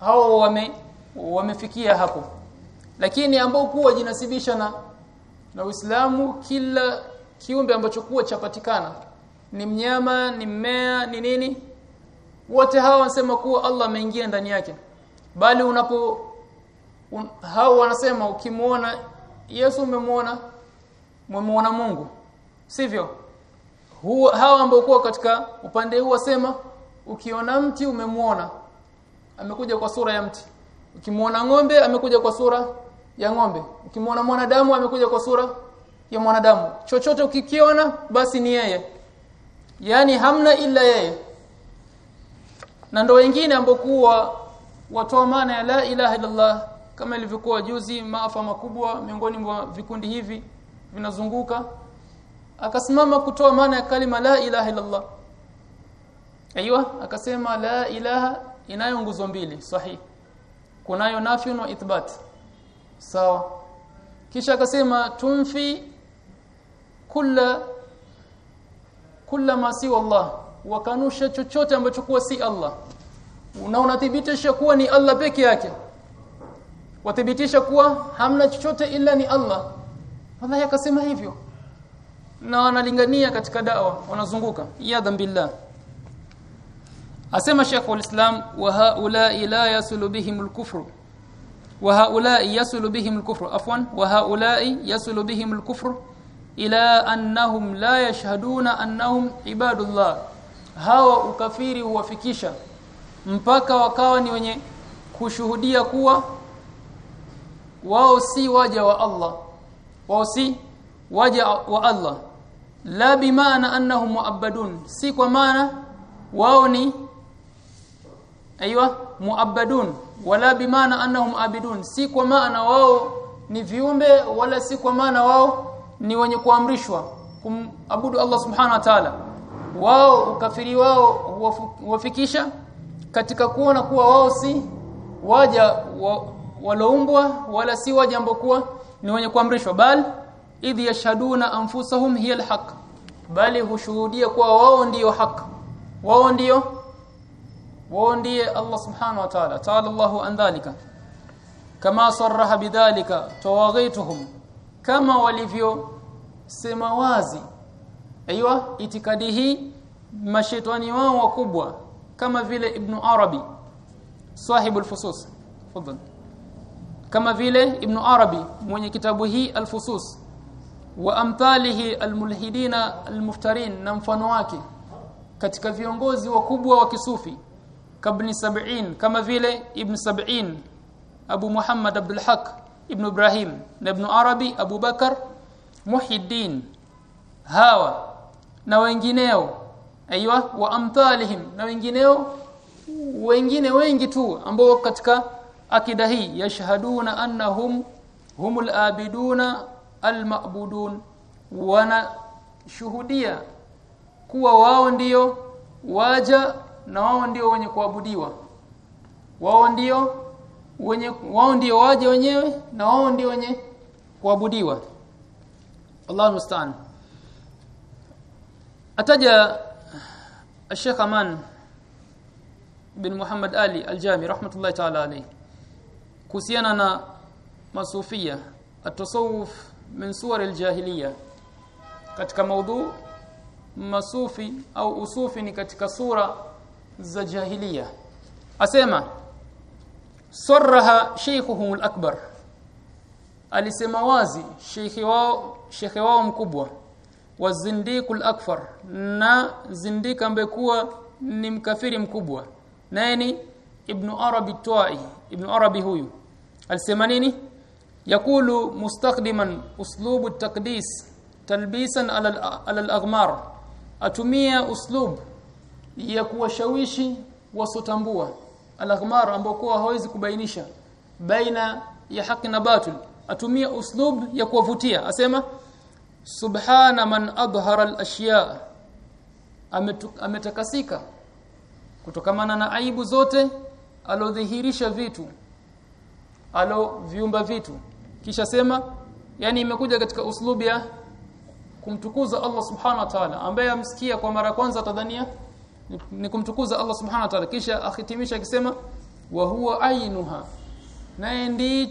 Hao wame wamefikia hapo. Lakini ambao kuwa jinasibisha na na Uislamu kila kiumbe ambacho kuwa chapatikana ni mnyama ni mmea ni nini? Wote hawa wanasema kuwa Allah ameingia ndani yake. Bali unapo un, hao wanasema ukimuona Yesu umemuona umemuona Mungu. Sivyo? Huwa hawa ambao kuwa katika upande huu wasema ukiona mti umemuona amekuja kwa sura ya mti. Ukimuona ng'ombe amekuja kwa sura ya ng'ombe. Ukimuona mwanadamu amekuja kwa sura ya mwanadamu. Chochote ukikiona basi ni yeye yani hamna ila yeye. Na ndo wengine ambokuwa watoa maana ya la ilaha illallah kama ilivyokuwa juzi maafa makubwa miongoni mwa vikundi hivi vinazunguka. Akasimama kutoa maana ya kalima la ilaha illallah. Aiywa akasema la ilaha inayo nguzo mbili sahihi. Kunayo nafyu na ithbat. Sawa. Kisha akasema tumfi kulla kulla ma Allah. Wakanusha chochote ambacho kuwa si Allah. Na unathibitisha kuwa ni Allah peke yake. Wathibitisha kuwa hamna chochote ila ni Allah. Allah akasema hivyo. Na wanalingania katika dawa wanazunguka. Yadha billah asema Sheikh wal-Islam wa haula la yasulu bihim al-kufru wa haula yasulu bihim al-kufru afwan wa haula yasulu bihim al-kufru ila annahum la yashhaduna annahum ibadullah. Hawa ukafiri huwafikisha mpaka wakawa ni wenye kushuhudia kuwa wao si waja wa Allah. Wao si waja wa Allah. La bimaana annahum muabbadun. Si kwa maana wao ni aiywa muabbadun. Wala bimaana annahum abidun. Si kwa maana wao ni viumbe wala si kwa maana wao ni wenye kuamrishwa kumabudu Allah subhanahu wa ta'ala. Wao ukafiri wao huwafikisha katika kuona kuwa wao si waja wa, waloumbwa wala si waja ambokuwa ni wenye kuamrishwa. Bal idh yashhaduna anfusahum hiya alhaq. Bali hushuhudia kuwa wao ndiyo haki wao ndiyo wao ndiye Allah subhanahu wa ta'ala. Ta'ala Allahu an dhalika. Kama sarraha bidhalika tawaghituhum kama walivyo sema wazi. Aiywa itikadi hii mashaitani wao wakubwa kama vile ibn arabi sahibul fusus. Fadhal kama vile ibn arabi mwenye kitabu hii alfusus wa amthalihi almulhidina almuftarin na mfano wake katika viongozi wakubwa wa kisufi kabni sab'in kama vile ibn sab'in abu muhammad abdul haq ibn ibrahim na ibn arabi abu bakar muhiddin hawa na wengineo aiywa wa amthalihim na wengineo wengine wengi tu ambao katika akida hii yashhaduna annahum humul abiduna almabudun wanashuhudia kuwa wao ndiyo waja na wao ndio wenye kuabudiwa. Wao ndio wenye wao ndio waja wenyewe na wao ndio wenye kuabudiwa Allah musta'an ataja الشيخ أمان بن محمد علي الجامي رحمة الله تعالى عليه kuhusiana na masufia atasawuf min suwar aljahiliya katika maudhu masufi au usufi ni katika sura za jahiliya asema sarraha sheikhuhum al-akbar. Alisema wazi sheikhi wao shekhe wao mkubwa wa zindikul akfar na zindika ambaye kuwa ni mkafiri mkubwa naye ni ibn arabi twai ibn arabi huyu. Alisema nini? Yakulu mustakhdiman uslubu at-taqdis talbisan ala al-aghmar. Atumia uslub ya kuwashawishi wasotambua al-aghmar ambao kwa hawezi kubainisha baina ya haki na batil. Atumia uslub ya kuwavutia. Asema subhana man adhara al-ashya. Ametakasika kutokamana na aibu zote alodhihirisha vitu alo viumba vitu. Kisha sema yani imekuja katika uslub ya kumtukuza Allah subhanahu wa ta'ala ambaye amsikia kwa mara kwanza tadhania ni, kumtukuza Allah subhanahu wa ta'ala. Kisha akhitimisha akisema wa huwa ainuha naye ndiye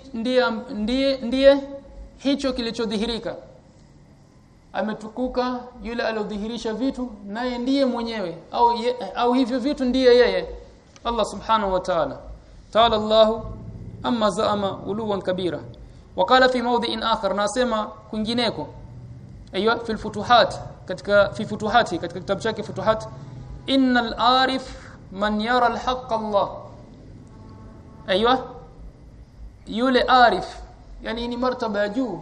ndiye ndiye, hicho kilichodhihirika. Ametukuka yule aliyodhihirisha vitu naye ndiye mwenyewe. Au ye, au hivyo vitu ndiye yeye Allah subhanahu wa ta'ala. Ta'ala Allah amma zaama uluwan kabira. Wakala fi mawdhi'in akhar nasema kwingineko. Aiywa fil futuhat katika fi futuhati katika kitabu chake futuhat innal arif man yara alhaq Allah. Aiywa yule arif yani ni martaba ya juu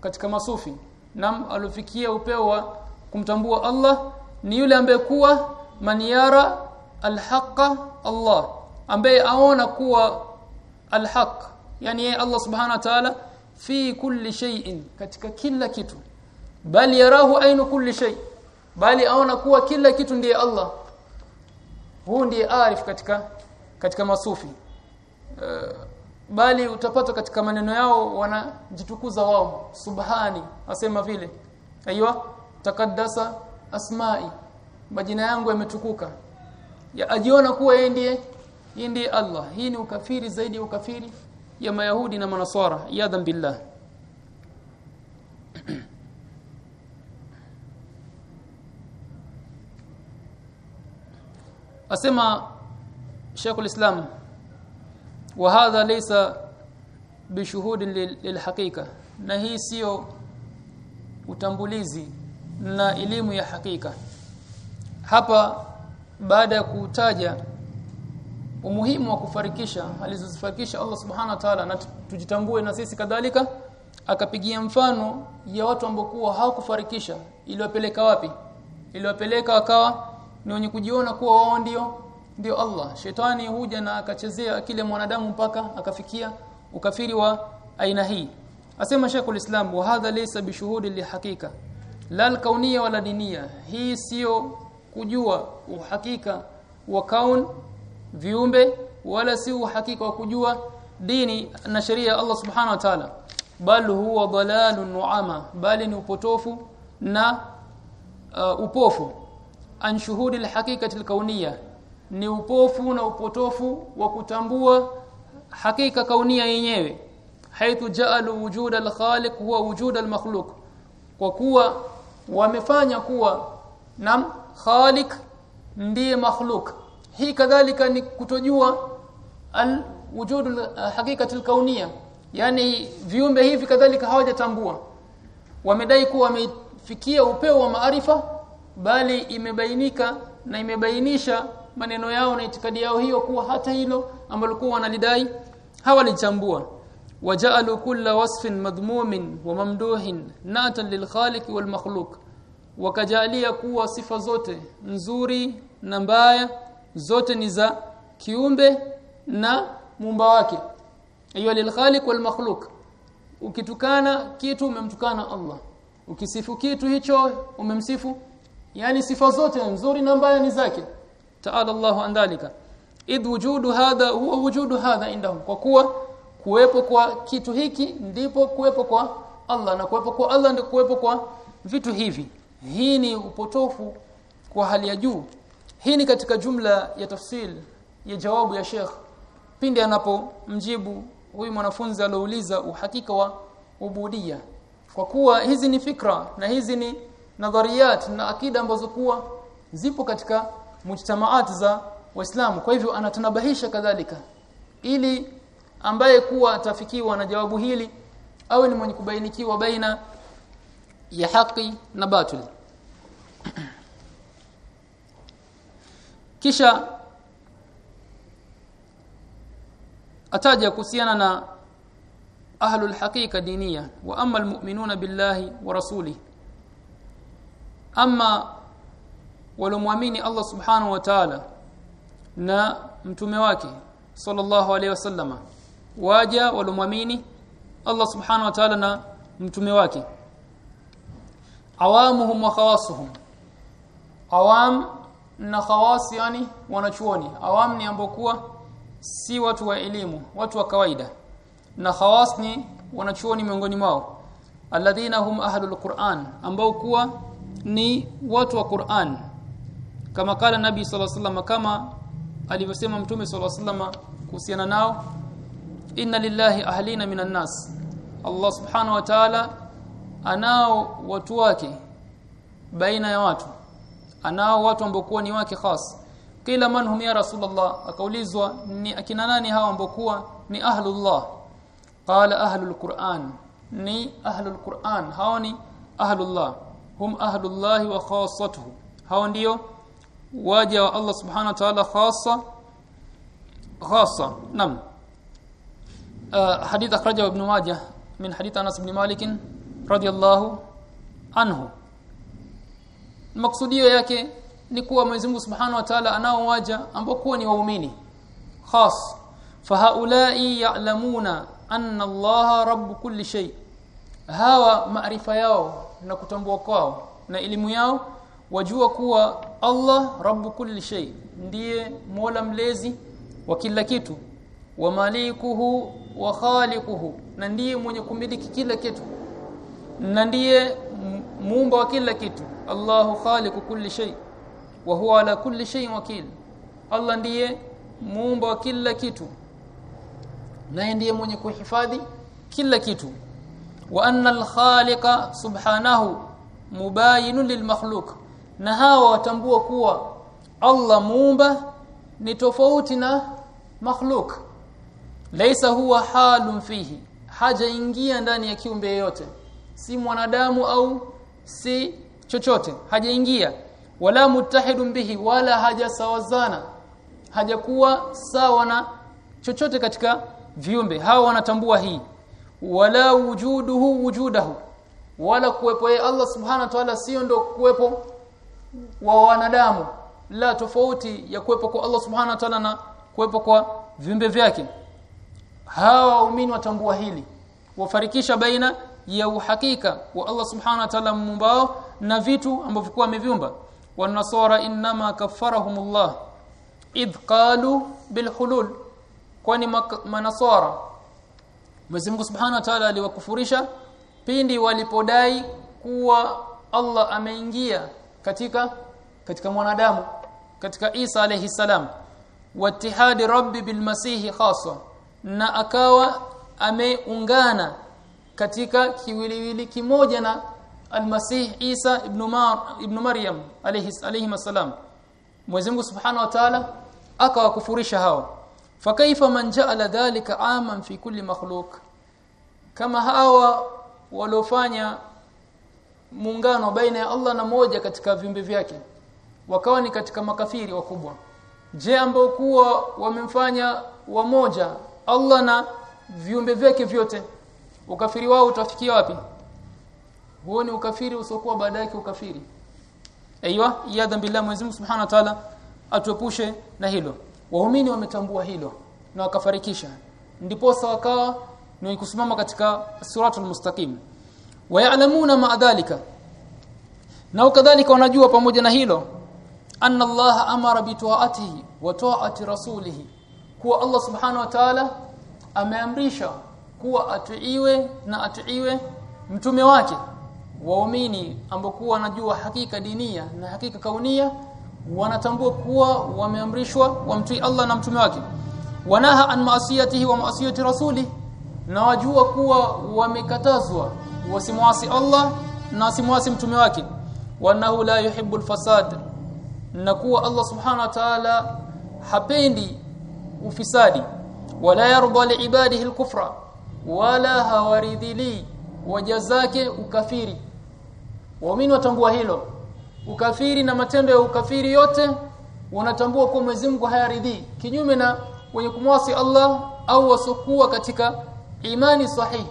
katika masufi. Nam alofikia upeo wa kumtambua Allah ni yule ambaye kuwa man yara alhaqa Allah ambaye aona kuwa alhaq yani yeye Allah subhanahu wa ta'ala fi kulli shay'in katika kila kitu. Bali yarahu ainu kulli shay bali aona kuwa kila kitu ndiye Allah. Huu ndiye arif katika katika masufi. Uh, bali utapata katika maneno yao wanajitukuza wao. Subhani asema vile. Aiywa takaddasa asma'i. Majina yangu yametukuka. Ya ajiona kuwa yeye ndiye yeye ndiye Allah. Hii ni ukafiri zaidi ya ukafiri ya mayahudi na manasara yadhan billah asema Sheikhul Islam wa hadha laysa bishuhudin lilhaqiqa na hii sio utambulizi na elimu ya hakika. Hapa baada ya kutaja umuhimu wa kufarikisha alizozifarikisha Allah subhana wa ta'ala na tujitambue na sisi kadhalika akapigia mfano ya watu ambao hawakufarikisha iliwapeleka wapi? Iliwapeleka wakawa ni wenye kujiona kuwa wao ndio ndio Allah. Shetani huja na akachezea kile mwanadamu mpaka akafikia ukafiri wa aina hii. Asema Sheikhul Islam wa hadha laysa bishuhudi li hakika la kaunia wala dinia. Hii sio kujua uhakika wa kaun viumbe wala si uhakika wa kujua dini na sheria ya Allah subhanahu wa ta'ala. Bal huwa dalalun nu'ama bali ni upotofu na uh, upofu an shuhudi alhaqiqati alkauniyya ni upofu na upotofu wa kutambua hakika kaunia yenyewe. Haithu ja'alu wujuda al-khaliq huwa wujuda al-makhluq. Kwa kuwa wamefanya kuwa nam khaliq ndiye makhluq. Hii kadhalika ni kutojua al alhaqiqati hakikati al-kauniyya yani viumbe hivi kadhalika hawajatambua. Wamedai kuwa wamefikia upeo wa maarifa bali imebainika na imebainisha maneno yao na itikadi yao hiyo kuwa hata hilo ambalo kuwa wanalidai hawalichambua. Waja'alu kulla wasfin madhmumin wa mamduhin natan lilkhaliq wal makhluq. Wakajalia kuwa sifa zote nzuri na mbaya zote ni za kiumbe na muumba wake. Ayo lilkhaliq wal makhluq. Ukitukana kitu umemtukana Allah. Ukisifu kitu hicho umemsifu yani sifa zote nzuri na mbaya ni zake. Ta'ala Allahu an dhalika. Idh wujudu hadha huwa wujudu hadha indahum. Kwa kuwa kuwepo kwa kitu hiki ndipo kuwepo kwa Allah na kuwepo kwa Allah ndipo kuwepo kwa vitu hivi. Hii ni upotofu kwa hali ya juu. Hii ni katika jumla ya tafsil ya jawabu ya Sheikh. Pindi anapomjibu huyu mwanafunzi alouliza uhakika wa ubudia kwa kuwa hizi ni fikra na hizi ni nadhariyat na akida ambazo kuwa zipo katika mujtamaat za waislamu. Kwa hivyo anatanabahisha kadhalika. Ili ambaye kuwa atafikiwa na jawabu hili awe ni mwenye kubainikiwa baina ya haki na batili. Kisha ataja kuhusiana na ahlul haqiqa diniya wa amma almu'minuna billahi wa rasulihi ama walomwamini Allah subhanahu wa ta'ala na mtume wake sallallahu alaihi wasallama waja walomwamini Allah subhanahu wa ta'ala na mtume wake. Awamuhum wa khawasuhum. Awam na khawas yani wanachuoni. Awam ni ambokuwa si watu wa elimu watu wa kawaida. Na khawas ni wanachuoni miongoni mwao. Alladhina hum ahlul Qur'an ambao kuwa ni watu wa Qur'an. Kama kala nabii sallallahu alaihi wasallam kama alivyosema mtume sallallahu alaihi wasallam kuhusiana nao inna lillahi ahlina minan nas. Allah subhanahu wa ta'ala anao watu wake baina ya watu anao watu ambao ni wake khas. Kila man hum ya rasulullah? Akaulizwa ni akina nani hao ambao ni ahlullah? Qala ahlul qur'an. Ni ahlul qur'an. Hao ni ahlullah hum ahlullahi wa khassatuhu. Hao ndio waja wa Allah subhanahu wa ta'ala khassa khassa. Nam hadith akhrajahu ibn majah min hadith Anas ibn Malik radiyallahu anhu. Maksudio yake ni kuwa Mwenyezi Mungu Subhanahu wa Ta'ala anao waja ambao kuwa ni waumini. Khas. Fahaulai ya'lamuna anna Allah rabb kulli shay. Hawa maarifa yao na kutambua kwao na elimu yao wajua kuwa Allah rabbu kulli shay ndiye mola mlezi wa kila kitu wa malikuhu wa khaliquhu na ndiye mwenye kumiliki kila kitu na ndiye muumba wa kila kitu Allahu khaliqu kulli shay wa huwa ala kulli shay wakil. Allah ndiye muumba wa kila kitu naye ndiye mwenye kuhifadhi kila kitu wa anna al-khaliqa subhanahu mubayinun lilmakhluq. Na hawa watambua kuwa Allah muumba ni tofauti na makhluk laisa huwa halun fihi. Hajaingia ndani ya kiumbe yote si mwanadamu au si chochote. Hajaingia. Wala mutahidun bihi wala hajasawazana. Hajakuwa sawa na chochote katika viumbe. Hawa wanatambua hii wala wujuduhu wujudahu. Wala kuwepo yeye Allah subhanahu wa ta'ala sio ndo kuwepo wa wanadamu. La tofauti ya kuwepo kwa Allah subhanahu wa ta'ala na kuwepo kwa viumbe vyake. Hawa waumini watambua hili. Wafarikisha baina ya uhakika wa Allah subhanahu wa ta'ala mumbao na vitu ambavyo kwa ameviumba. Wanasara inma kaffarahumullah. Idh qalu bilhulul kwani manasara Mwenyezi Mungu Subhanahu wa Ta'ala aliwakufurisha pindi walipodai kuwa Allah ameingia katika katika mwanadamu katika Isa alayhi salam. Wattihadi rabbi bil masihi khaswa na akawa ameungana katika kiwiliwili kimoja na almasih Isa ibn Mar ibn Maryam alayhi alayhi salam Mwenyezi Mungu Subhanahu wa Ta'ala akawakufurisha hao fakaifa man ja'ala dhalika aman fi kulli makhluq. Kama hawa waliofanya muungano baina ya Allah na moja katika viumbe vyake wakawa ni katika makafiri wakubwa. Je ambao kuwa wamemfanya wamoja Allah na viumbe vyake vyote ukafiri wao utafikia wapi? Huo ni ukafiri usiokuwa baada yake ukafiri. Aiywa yadha billah Mwenyezi Mungu Subhanahu wa Ta'ala atuepushe na hilo waumini wametambua hilo na wakafarikisha ndipo wakawa ni kusimama katika suratul mustaqim. Wayalamuna ma dhalika. Na kadhalika wanajua pamoja na hilo anna Allah amara bitaatihi wa taati rasulihi. Kuwa Allah subhanahu wa ta'ala ameamrisha kuwa atuiwe na atuiwe mtume wake. Waumini ambao wanajua hakika dinia na hakika kaunia wanatambua kuwa wameamrishwa wamtii Allah na mtume wake. Wanaha an maasiyatihi wa maasiyati rasuli na wajua kuwa wamekatazwa wasimwasi Allah na wasimwasi mtume wake. Wanahu la yuhibbu alfasad na kuwa Allah subhanahu wa ta'ala hapendi ufisadi. Wala yarda liibadihi alkufra wala hawaridhili wajazake ukafiri. Waumini watambua hilo ukafiri na matendo ya ukafiri yote wanatambua kuwa Mwenyezi Mungu hayaridhii. Kinyume na wenye kumwasi Allah au wasokuwa katika imani sahihi.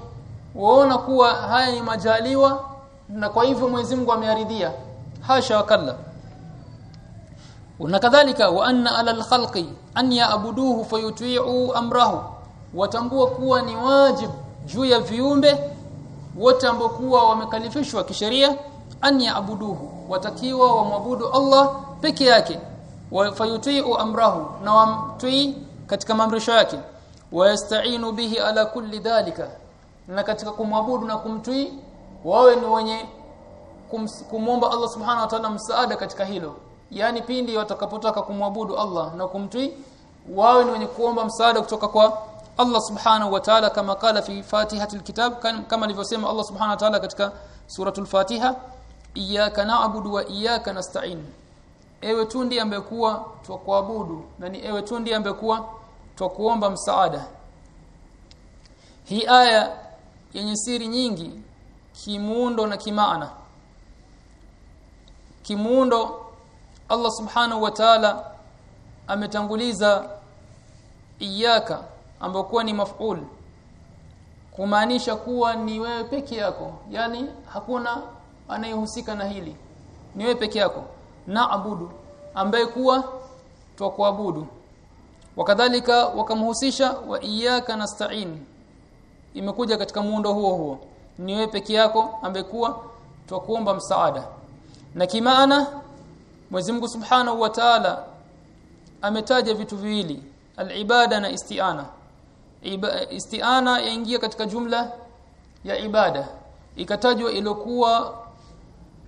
Waona kuwa haya ni majaliwa na kwa hivyo Mwenyezi Mungu amearidhia hasha wakalla unakadhalika wa anna ala alkhalqi an ya'buduhu fayuti'u amrahu. Watambua kuwa ni wajib juu ya viumbe wote ambao kuwa wamekalifishwa kisheria an yaabuduhu watakiwa wamwabudu Allah peke yake wafayutiu amrahu na wamtii katika maamrisho yake wayasta'inu bihi ala kulli dhalika na katika kumwabudu na kumtii wawe ni wenye kumwomba Allah subhanahu wa ta'ala msaada katika hilo. Yani pindi watakapotaka kumwabudu Allah na kumtii wawe ni wenye kuomba msaada kutoka kwa Allah subhanahu wa ta'ala kama kala fi fatihatil kitab kama alivyosema Allah subhanahu wa ta'ala katika suratul fatiha iyyaka na'budu wa iyyaka nasta'in. Ewe tu ndiye ambekuwa twakuabudu na ni ewe tu ndiye ambekuwa twakuomba msaada. Hii aya yenye siri nyingi kimuundo na kimaana. Kimuundo Allah subhanahu wa ta'ala ametanguliza iyaka ambokuwa ni maf'ul kumaanisha kuwa ni wewe peke yako yani hakuna anayehusika na hili. Ni wewe peke yako. Na abudu ambaye kuwa twakuabudu. Wakadhalika wakamhusisha wa iyyaka nasta'in. Imekuja katika muundo huo huo. Ni wewe peke yako ambaye kuwa twakuomba msaada. Na kimaana Mwenyezi Mungu Subhanahu wa Ta'ala ametaja vitu viwili. Alibada na isti'ana. Isti'ana yaingia katika jumla ya ibada. Ikatajwa iliyokuwa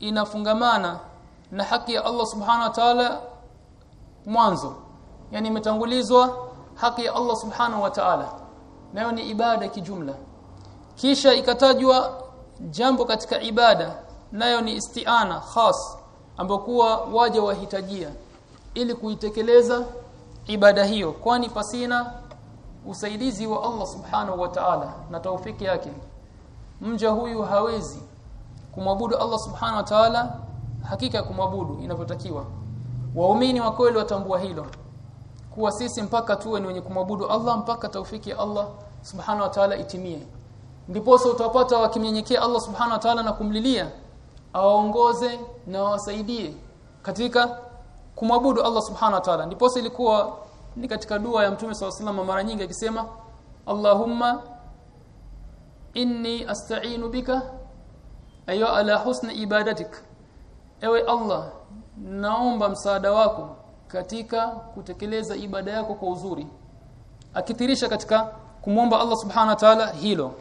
inafungamana na haki ya Allah Subhanahu wa Ta'ala mwanzo. Yani imetangulizwa haki ya Allah Subhanahu wa Ta'ala. Nayo ni ibada kijumla. Kisha ikatajwa jambo katika ibada nayo ni isti'ana khas ambokuwa waje wahitajia ili kuitekeleza ibada hiyo. Kwani pasina usaidizi wa Allah subhanahu wa ta'ala na taufiki yake mja huyu hawezi kumwabudu Allah subhanahu wa ta'ala hakika ya kumwabudu inavyotakiwa waumini wa kweli watambua hilo kuwa sisi mpaka tuwe ni wenye kumwabudu Allah mpaka taufiki ya Allah subhanahu wa ta'ala itimie. Ndipo utapata wakimnyenyekea Allah subhanahu wa ta'ala na kumlilia awaongoze na awasaidie katika kumwabudu Allah subhanahu wa ta'ala. Ndipo ilikuwa ni katika dua ya mtume SAW mara nyingi akisema Allahumma inni asta'inu bika ayo ala husni ibadatik. Ewe Allah naomba msaada wako katika kutekeleza ibada yako kwa uzuri. Akithirisha katika kumwomba Allah subhanahu wa ta'ala hilo.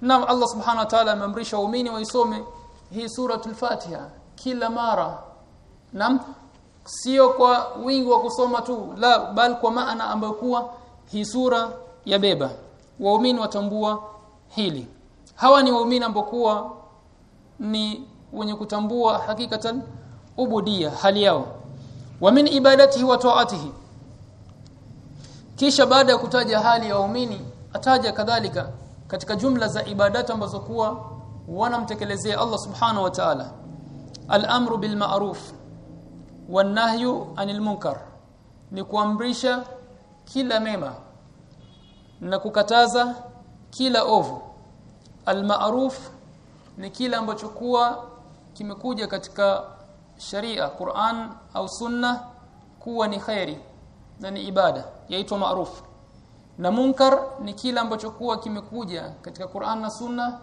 Na Allah subhanahu wa ta'ala ameamrisha waumini waisome hii suratul Fatiha kila mara. Nam sio kwa wingi wa kusoma tu la bal kwa maana ambayo kuwa hii sura ya beba waumini watambua hili. Hawa ni waumini ambao kuwa ni wenye kutambua hakikatan ubudia hali yao. Wa min ibadatihi wa taatihi. Kisha baada ya kutaja hali ya waumini ataja kadhalika katika jumla za ibadati ambazo kuwa wanamtekelezea Allah subhanahu wa ta'ala. Al-amru bil ma'ruf wan nahyu anil munkar. Ni kuamrisha kila mema na kukataza kila ovu. Al-ma'ruf ni kila ambacho kuwa kimekuja katika sharia Qur'an au sunna kuwa ni khairi na ni ibada yaitwa ma'ruf. Na munkar ni kila ambacho kuwa kimekuja katika Qur'an na Sunna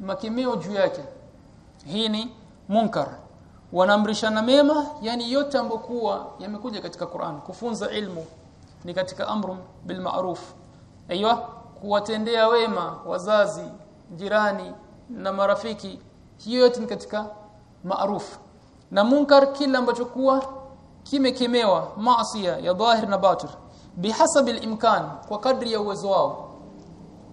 makemeo juu yake. Hii ni munkar. Wanaamrishana mema yani yote ambokuwa yamekuja katika Qur'an. Kufunza ilmu ni katika amru bil ma'ruf. Aiywa kuwatendea wema wazazi jirani na marafiki hiyo yote ni katika ma'ruf. Na munkar kila ambacho kuwa kimekemewa maasiya ya dhahir na batir bihasabi imkan kwa kadri ya uwezo wao.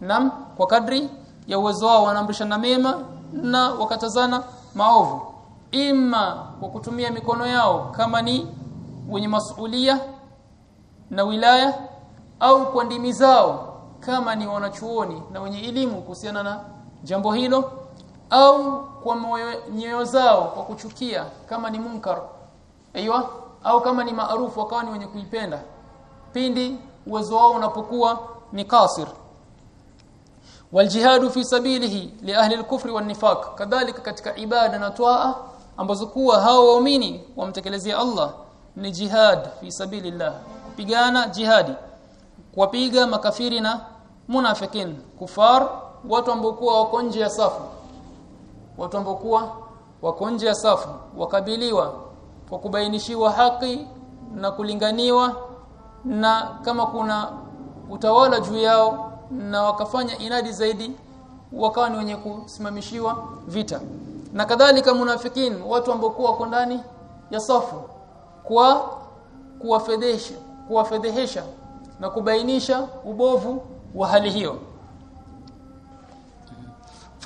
Nam kwa kadri ya uwezo wao wanaamrishana mema na wakatazana maovu. Imma kwa kutumia mikono yao kama ni wenye masulia na wilaya au kwa ndimi zao kama ni wanachuoni na wenye elimu kuhusiana na jambo hilo au kwa nyoyo zao kwa kuchukia kama ni munkar aiywa au kama ni maarufu wakawa ni wenye kuipenda. Pindi uwezo wao unapokuwa ni kasir. Waljihadu fi sabilihi li ahli al-kufri wan nifaq. Kadhalika katika ibada na toa ambazo kuwa hao waumini wamtekelezea Allah ni jihad fi sabilillah. Kupigana jihadi. Kuwapiga makafiri na munafikin kufar watu ambao kuwa wako nje ya safu. Watu ambao kuwa wako nje ya safu. Wakabiliwa kwa kubainishiwa haki na kulinganiwa na kama kuna utawala juu yao na wakafanya inadi zaidi wakawa ni wenye kusimamishiwa vita. Na kadhalika munafikin watu ambao wako ndani ya safu kwa kuwafedhesha kuwafedhesha na kubainisha ubovu wa hali hiyo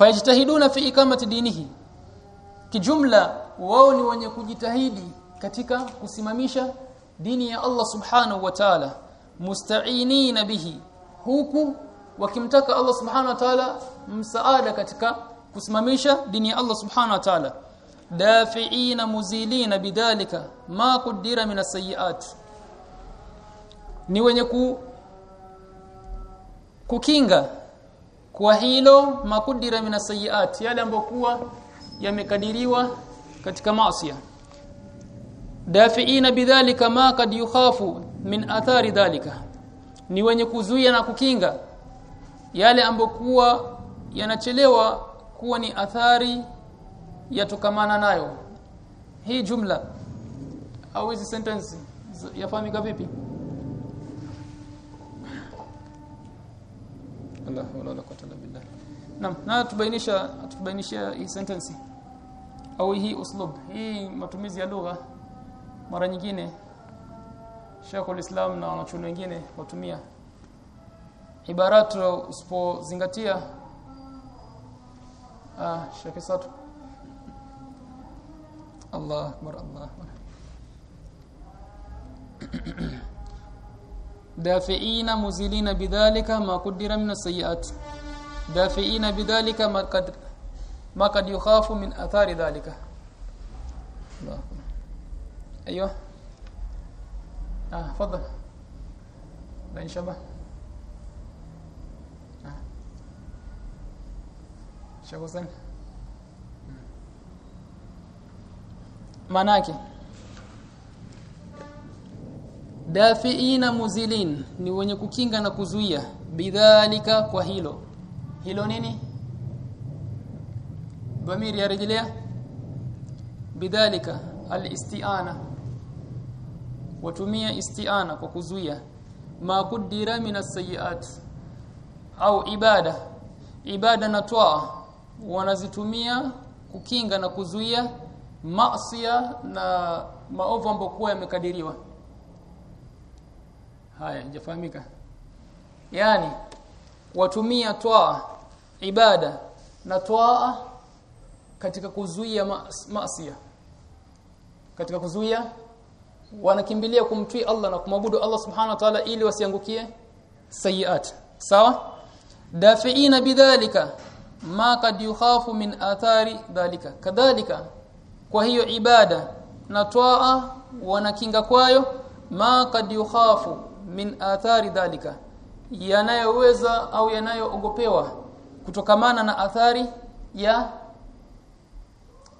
fayajtahiduna fi ikamati dinihi. Kijumla wao ni wenye kujitahidi katika kusimamisha dini ya Allah subhanahu wa ta'ala musta'inina bihi huku wakimtaka Allah subhanahu wa ta'ala msaada katika kusimamisha dini ya Allah subhanahu wa ta'ala. Dafiina muzilina bidhalika ma qudira min as ni wenye ku kukinga kwa hilo makudira mina sayiat yale ambayo kuwa yamekadiriwa katika maasi dafiina bidhalika ma kad yukhafu min athari dhalika. Ni wenye kuzuia na kukinga yale ambokuwa yanachelewa kuwa ni athari yatokamana nayo. Hii jumla au hizi sentence yafahamika vipi Allah wala quwwata illa billah. Na tubainisha hii sentence. Au hii uslub hii matumizi ya lugha. Mara nyingine Sheikhul Islam na wanachuoni wengine watumia ibaratu usipozingatia ah Sheikh Satu Allah akbar Allah akbar دافعين مزيلين بذلك ما قدر من السيئات. دافعين بذلك ما قد ما قد يخاف من آثار ذلك. أيوه. آه تفضل. إن شاء الله. آه. شو معناه dafiina muzilin ni wenye kukinga na kuzuia. Bidhalika kwa hilo. Hilo nini? Dhamiri yarejelea bidhalika alistiana. Watumia istiana kwa kuzuia. Ma kudira minas au ibada. Ibada na toa wanazitumia kukinga na kuzuia maasi na maovu ambayo yamekadiriwa haya haijafahamika. Yani watumia toa ibada na toa katika kuzuia maasi katika kuzuia wanakimbilia kumtii Allah na kumwabudu Allah subhanahu wa ta'ala ili wasiangukie sayiat. Sawa? Dafiina bidhalika ma kad yukhafu min athari dhalika. Kadhalika kwa hiyo ibada na toa wanakinga kwayo ma kad yukhafu min athari dhalika yanayoweza au yanayoogopewa kutokamana na athari ya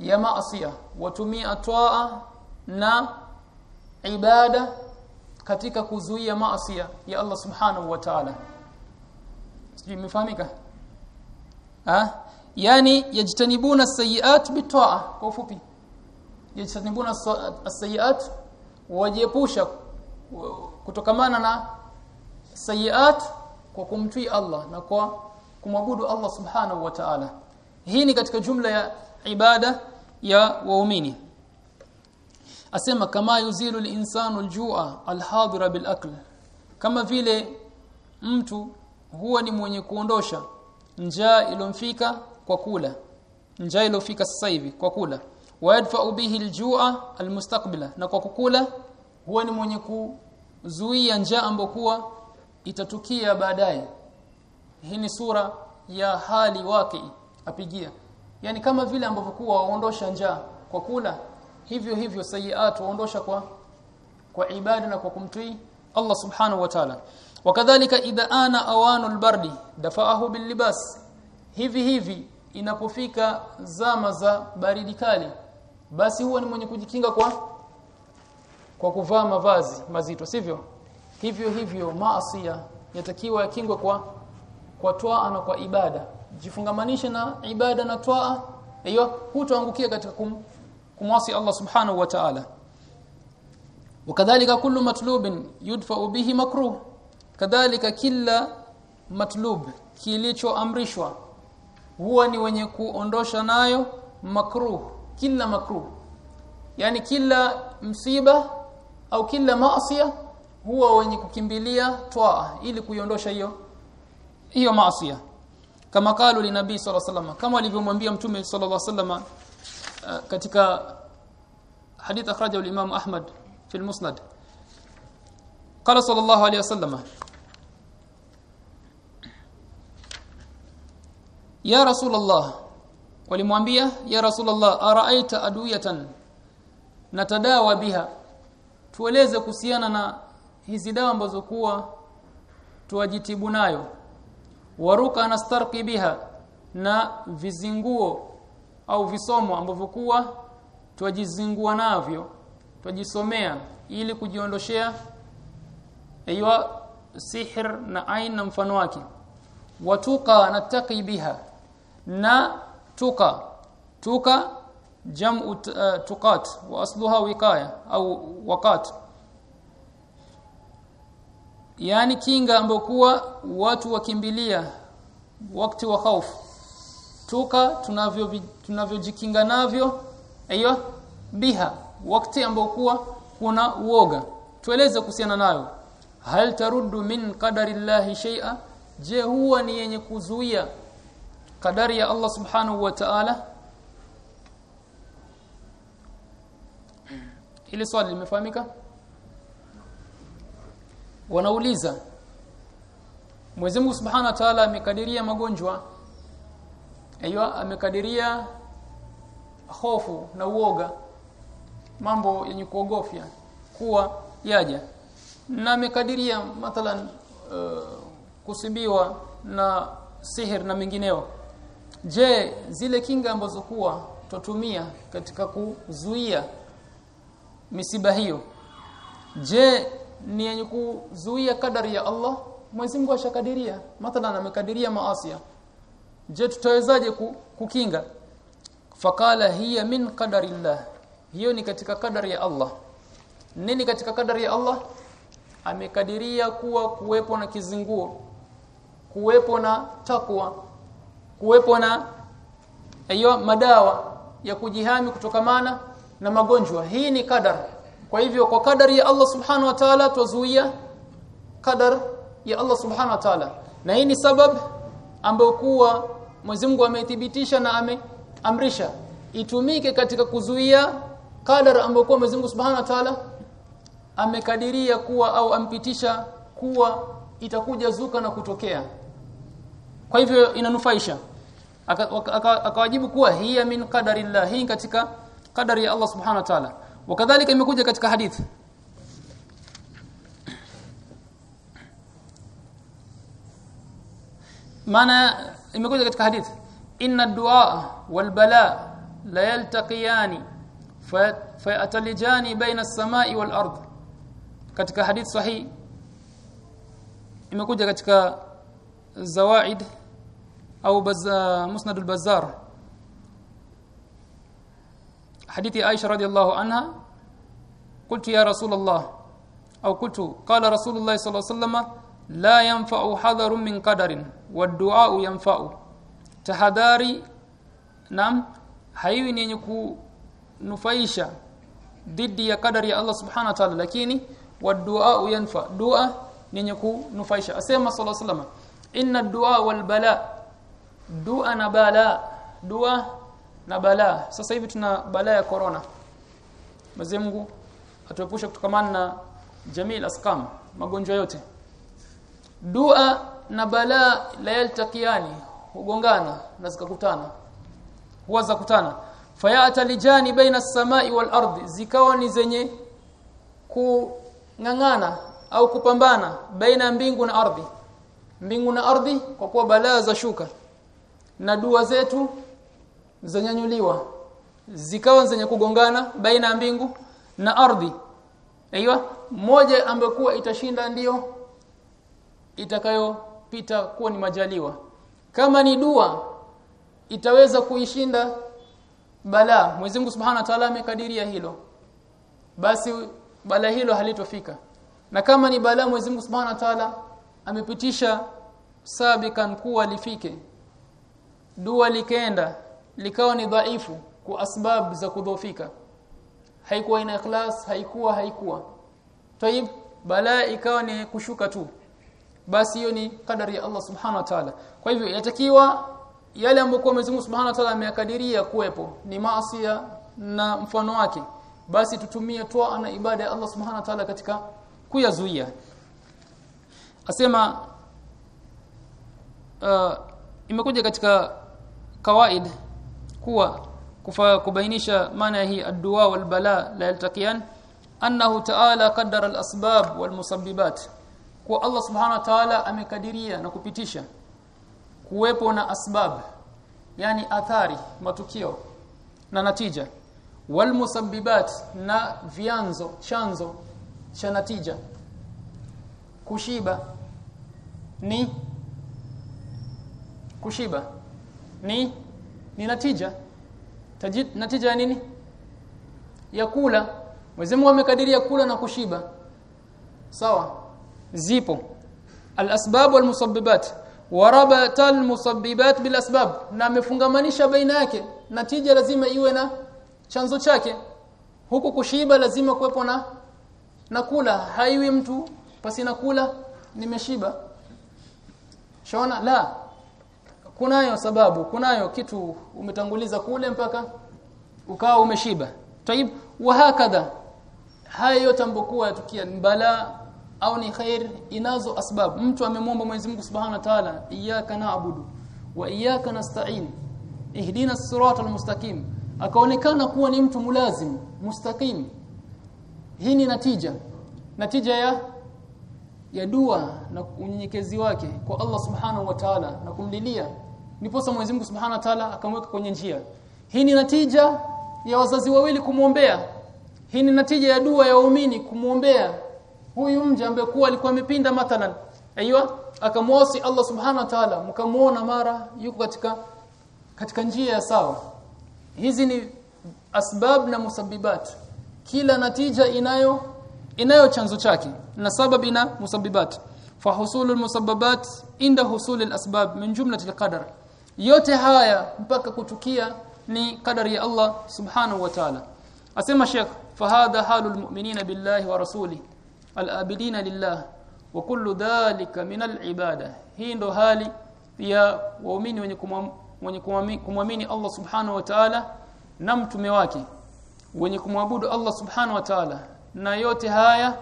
ya maasiya watumia toa na ibada katika kuzuia maasiya ya Allah subhanahu wa ta'ala. Sijui imefahamika ah yani yajtanibuna sayiat bitaa kwa ufupi. Yajtanibuna sayiat wajiepusha kutokamana na sayiat kwa kumtii Allah na kwa kumwabudu Allah subhanahu wa ta'ala. Hii ni katika jumla ya ibada ya waumini. Asema kama yuzilu al-insanu al-ju'a al-hadira bil-akl. Kama vile mtu huwa ni mwenye kuondosha njaa ilomfika kwa kula njaa ilofika sasa hivi kwa kula. Wayadfa'u bihi al-ju'a al-mustaqbila. Na kwa kukula huwa ni mwenye kuzuia njaa ambokuwa itatukia baadaye. Hii ni sura ya hali wake apigia. Yani kama vile ambavyo kuwa waondosha njaa kwa kula hivyo hivyo sayiat waondosha kwa kwa ibada na kwa kumtii Allah subhanahu wa ta'ala. Wakadhalika idha ana awanu albardi dafa'ahu billibas hivi hivi inapofika zama za baridi kali basi huwa ni mwenye kujikinga kwa kwa kuvaa mavazi mazito sivyo? Hivyo hivyo maasiya yatakiwa yakingwe kwa kwa toa na kwa ibada. Jifungamanishe na ibada na toa hiyo hutoangukia katika kum, kumwasi Allah subhanahu wa ta'ala. Wakadhalika kullu matlubin yudfa bihi makruh. Kadhalika kila matlub kilichoamrishwa huwa ni wenye kuondosha nayo makruh kila makruh. Yani kila msiba au kila maasiya huwa wenye kukimbilia toa ili kuiondosha hiyo hiyo maasiya. Kama kalu li nabii sallallahu alaihi kama alivyomwambia mtume sallallahu alaihi wasallam uh, katika hadith akhraja al-imam Ahmad fi al-musnad. Qala sallallahu alaihi wasallam ya rasulullah walimwambia ya rasulullah araaita adwiyatan natadawa biha tueleze kuhusiana na hizi dawa ambazo kuwa tuwajitibu nayo. Waruka nastarqi biha na vizinguo au visomo ambavyo kuwa twajizingua navyo twajisomea ili kujiondoshea aiwa sihir na ain na mfano wake. Watuka nataki biha na tuka tuka jam'u uh, tuqat wa asluha wiqaya au waqat. Yani kinga ambayo kuwa watu wakimbilia wakati wa hofu tuka tunavyo tunavyojikinga navyo aiyo biha. Wakati ambao kuwa kuna uoga. Tueleze kuhusiana nayo. Hal taruddu min qadari llahi shay'a? Je huwa ni yenye kuzuia kadari ya Allah subhanahu wa ta'ala ile swali limefahamika? Wanauliza Mwenyezi Mungu Subhanahu wa Ta'ala amekadiria magonjwa. Aiyo amekadiria hofu na uoga. Mambo yenye kuogofya kuwa yaja. Na amekadiria mathalan uh, kusibiwa na sihir na mengineo. Je zile kinga ambazo kuwa tutumia katika kuzuia misiba hiyo. Je ni yenye kuzuia kadari ya Allah? Mwenyezi Mungu ashakadiria. Mathalan amekadiria maasi je tutawezaje kukinga? Fakala hiya min qadarillah. Hiyo ni katika kadari ya Allah. Nini katika kadari ya Allah? Amekadiria kuwa kuwepo na kizinguo kuwepo na takwa kuwepo na hiyo madawa ya kujihami kutokamana na magonjwa. Hii ni kadar kwa hivyo kwa kadari ya Allah subhanahu wa ta'ala tuzuia kadar ya Allah subhanahu wa ta'ala. Na hii ni sababu ambayo kuwa Mwenyezi Mungu amethibitisha na ameamrisha itumike katika kuzuia kadar ambayo kuwa Mwenyezi Mungu subhanahu wa ta'ala amekadiria kuwa au ampitisha kuwa itakuja zuka na kutokea. Kwa hivyo inanufaisha. Akawajibu aka, aka kuwa hiya min qadarillah hii katika قدر يا الله سبحانه وتعالى. وكذلك يمكوجا ketika حديث معنى يمكوجا ketika حديث إن الدعاء والبلاء لا يلتقيان فيتلجان بين السماء والأرض. كتك حديث صحيح. يمكوجا ketika زواعد أو بز مسند البزار. حديث عائشة رضي الله عنها قلت يا رسول الله أو قلت قال رسول الله صلى الله عليه وسلم لا ينفع حذر من قدر والدعاء ينفع. تحذاري نعم حيوي ني نفايشا ضد يا قدر يا الله سبحانه وتعالى لكن والدعاء ينفع. دعاء ني نكو نفايشا اسما صلى الله عليه وسلم إن الدعاء والبلاء دعاء نبلاء دعاء na balaa. Sasa hivi tuna balaa ya corona. Mwenyezi Mungu atuepushe kutokamana na jamii asqam magonjwa yote. Dua na balaa la yaltakiani hugongana na zikakutana. Huwa zakutana. Fayata lijani baina as-samai wal ardi zikawa ni zenye kungangana au kupambana baina mbingu na ardhi. Mbingu na ardhi kwa kuwa balaa za shuka. Na dua zetu zanyanyuliwa zikawa zenye kugongana baina ya mbingu na ardhi. Aiyo moja ambayo itashinda ndiyo itakayopita kuwa ni majaliwa. Kama ni dua itaweza kuishinda balaa Mwenyezi Mungu Subhanahu wa Ta'ala amekadiria hilo. Basi balaa hilo halitofika. Na kama ni balaa Mwenyezi Mungu Subhanahu wa Ta'ala amepitisha sabikan kuwa lifike. Dua likaenda likawa ni dhaifu kwa asbab za kudhofika haikuwa ina ikhlas haikuwa haikuwa. Tayib balaa ikawa ni kushuka tu. Basi hiyo ni kadari ya Allah subhanahu wa ta'ala. Kwa hivyo yatakiwa yale ambayo kwa Mwenyezi Mungu subhanahu wa ta'ala ameyakadiria kuwepo ni maasi na mfano wake. Basi tutumie toa na ibada ya Allah subhanahu wa ta'ala katika kuyazuia. Asema uh, imekuja katika kawaid kuwa kubainisha maana hii ad-du'a wal bala la yaltaqiyan annahu ta'ala qaddara al-asbab wal musabbibat kwa Allah subhanahu wa ta'ala amekadiria na kupitisha kuwepo na asbab yani athari matukio na natija. Wal musabbibat na vyanzo chanzo cha natija. Kushiba ni kushiba ni ni natija. Tajid, natija ya nini? Ya kula. Mwenyezi Mungu amekadiria kula na kushiba. Sawa. Zipo. Alasbab waalmusabibat wal musabbibat warabata al-musabbibat na amefungamanisha baina yake. Natija lazima iwe na chanzo chake. Huku kushiba lazima kuwepo na na kula. Haiwi mtu pasi na kula nimeshiba. Shona la kunayo sababu kunayo kitu umetanguliza kule mpaka ukawa umeshiba. Taib wa hakadha haya yote ambokuwa yatukia bala au ni khair inazo asbab. Mtu amemwomba Mwenyezi Mungu Subhanahu wa Ta'ala iyyaka na'budu wa iyyaka nasta'in. Ihdina as-siratal mustaqim. Akaonekana kuwa ni mtu mulazim mustaqim. Hii ni natija. Natija ya ya dua na unyenyekezi wake kwa Allah Subhanahu wa Ta'ala na kumlilia niposa Mwenyezi Mungu Subhanahu wa Ta'ala akamweka kwenye njia. Hii ni natija ya wazazi wawili kumwombea. Hii ni natija ya dua ya waumini kumwombea. Huyu mja ambaye kuwa alikuwa amepinda mathalan aiywa akamwasi Allah Subhanahu wa Ta'ala mkamuona mara yuko katika katika njia ya sawa. Hizi ni asbab na musabibat. kila natija inayo inayo chanzo chake. Na sababu ina musabibat. fa husulul musabbabat inda husulil asbab min jumlatil qadar yote haya mpaka kutukia ni kadari ya Allah subhanahu wa ta'ala. Asema Sheikh fahadha halul mu'minina billahi wa rasuli al-abidina lillah wa kullu dhalika min al-ibada. Hii ndo hali ya waumini wenye mwenye kumwamini Allah subhanahu wa ta'ala na mtume wake wenye kumwabudu Allah subhanahu wa ta'ala. Na yote haya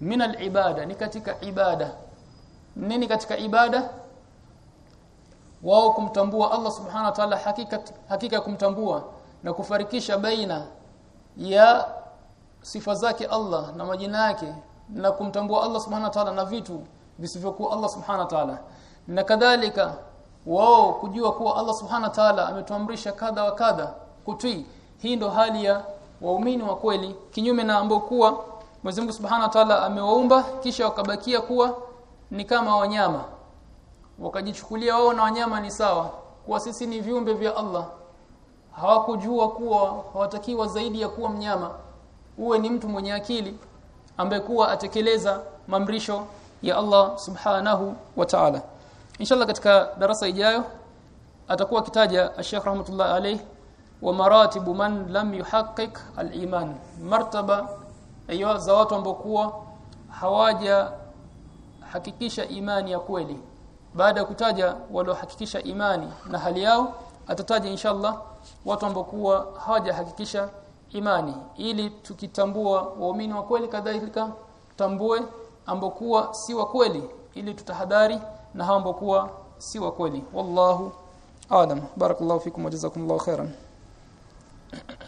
min al-ibada ni katika ibada. Nini katika ibada wao kumtambua Allah subhanahu wa ta'ala hakika hakika kumtambua na kufarikisha baina ya sifa zake Allah na majina yake na kumtambua Allah subhanahu wa ta'ala na vitu visivyokuwa Allah subhanahu wa ta'ala. Na kadhalika wao kujua kuwa Allah subhanahu wa ta'ala ametuamrisha kadha wa kadha kutii. Hii ndo hali ya waumini wa kweli kinyume na ambao kuwa Mwenyezi Mungu Subhanahu wa Ta'ala amewaumba kisha wakabakia kuwa ni kama wanyama wakajichukulia wao na wanyama ni sawa. Kuwa sisi ni viumbe vya Allah. Hawakujua kuwa hawatakiwa zaidi ya kuwa mnyama. Uwe ni mtu mwenye akili ambaye kuwa atekeleza mamrisho ya Allah subhanahu wa ta'ala. Inshallah katika darasa ijayo atakuwa kitaja Sheikh rahmatullah alayh wa maratibu man lam yuhaqqiq al-iman. Martaba ayo za watu ambao kuwa hawaja hakikisha imani ya kweli baada ya kutaja waliohakikisha imani na hali yao atataja inshallah watu ambao kuwa hawajahakikisha imani. Ili tukitambua waumini wa kweli kadhalika tambue ambao kuwa si wa kweli. Ili tutahadhari na hao ambao kuwa si wa kweli. Wallahu a'lam. Barakallahu fikum wa jazakumullahu khairan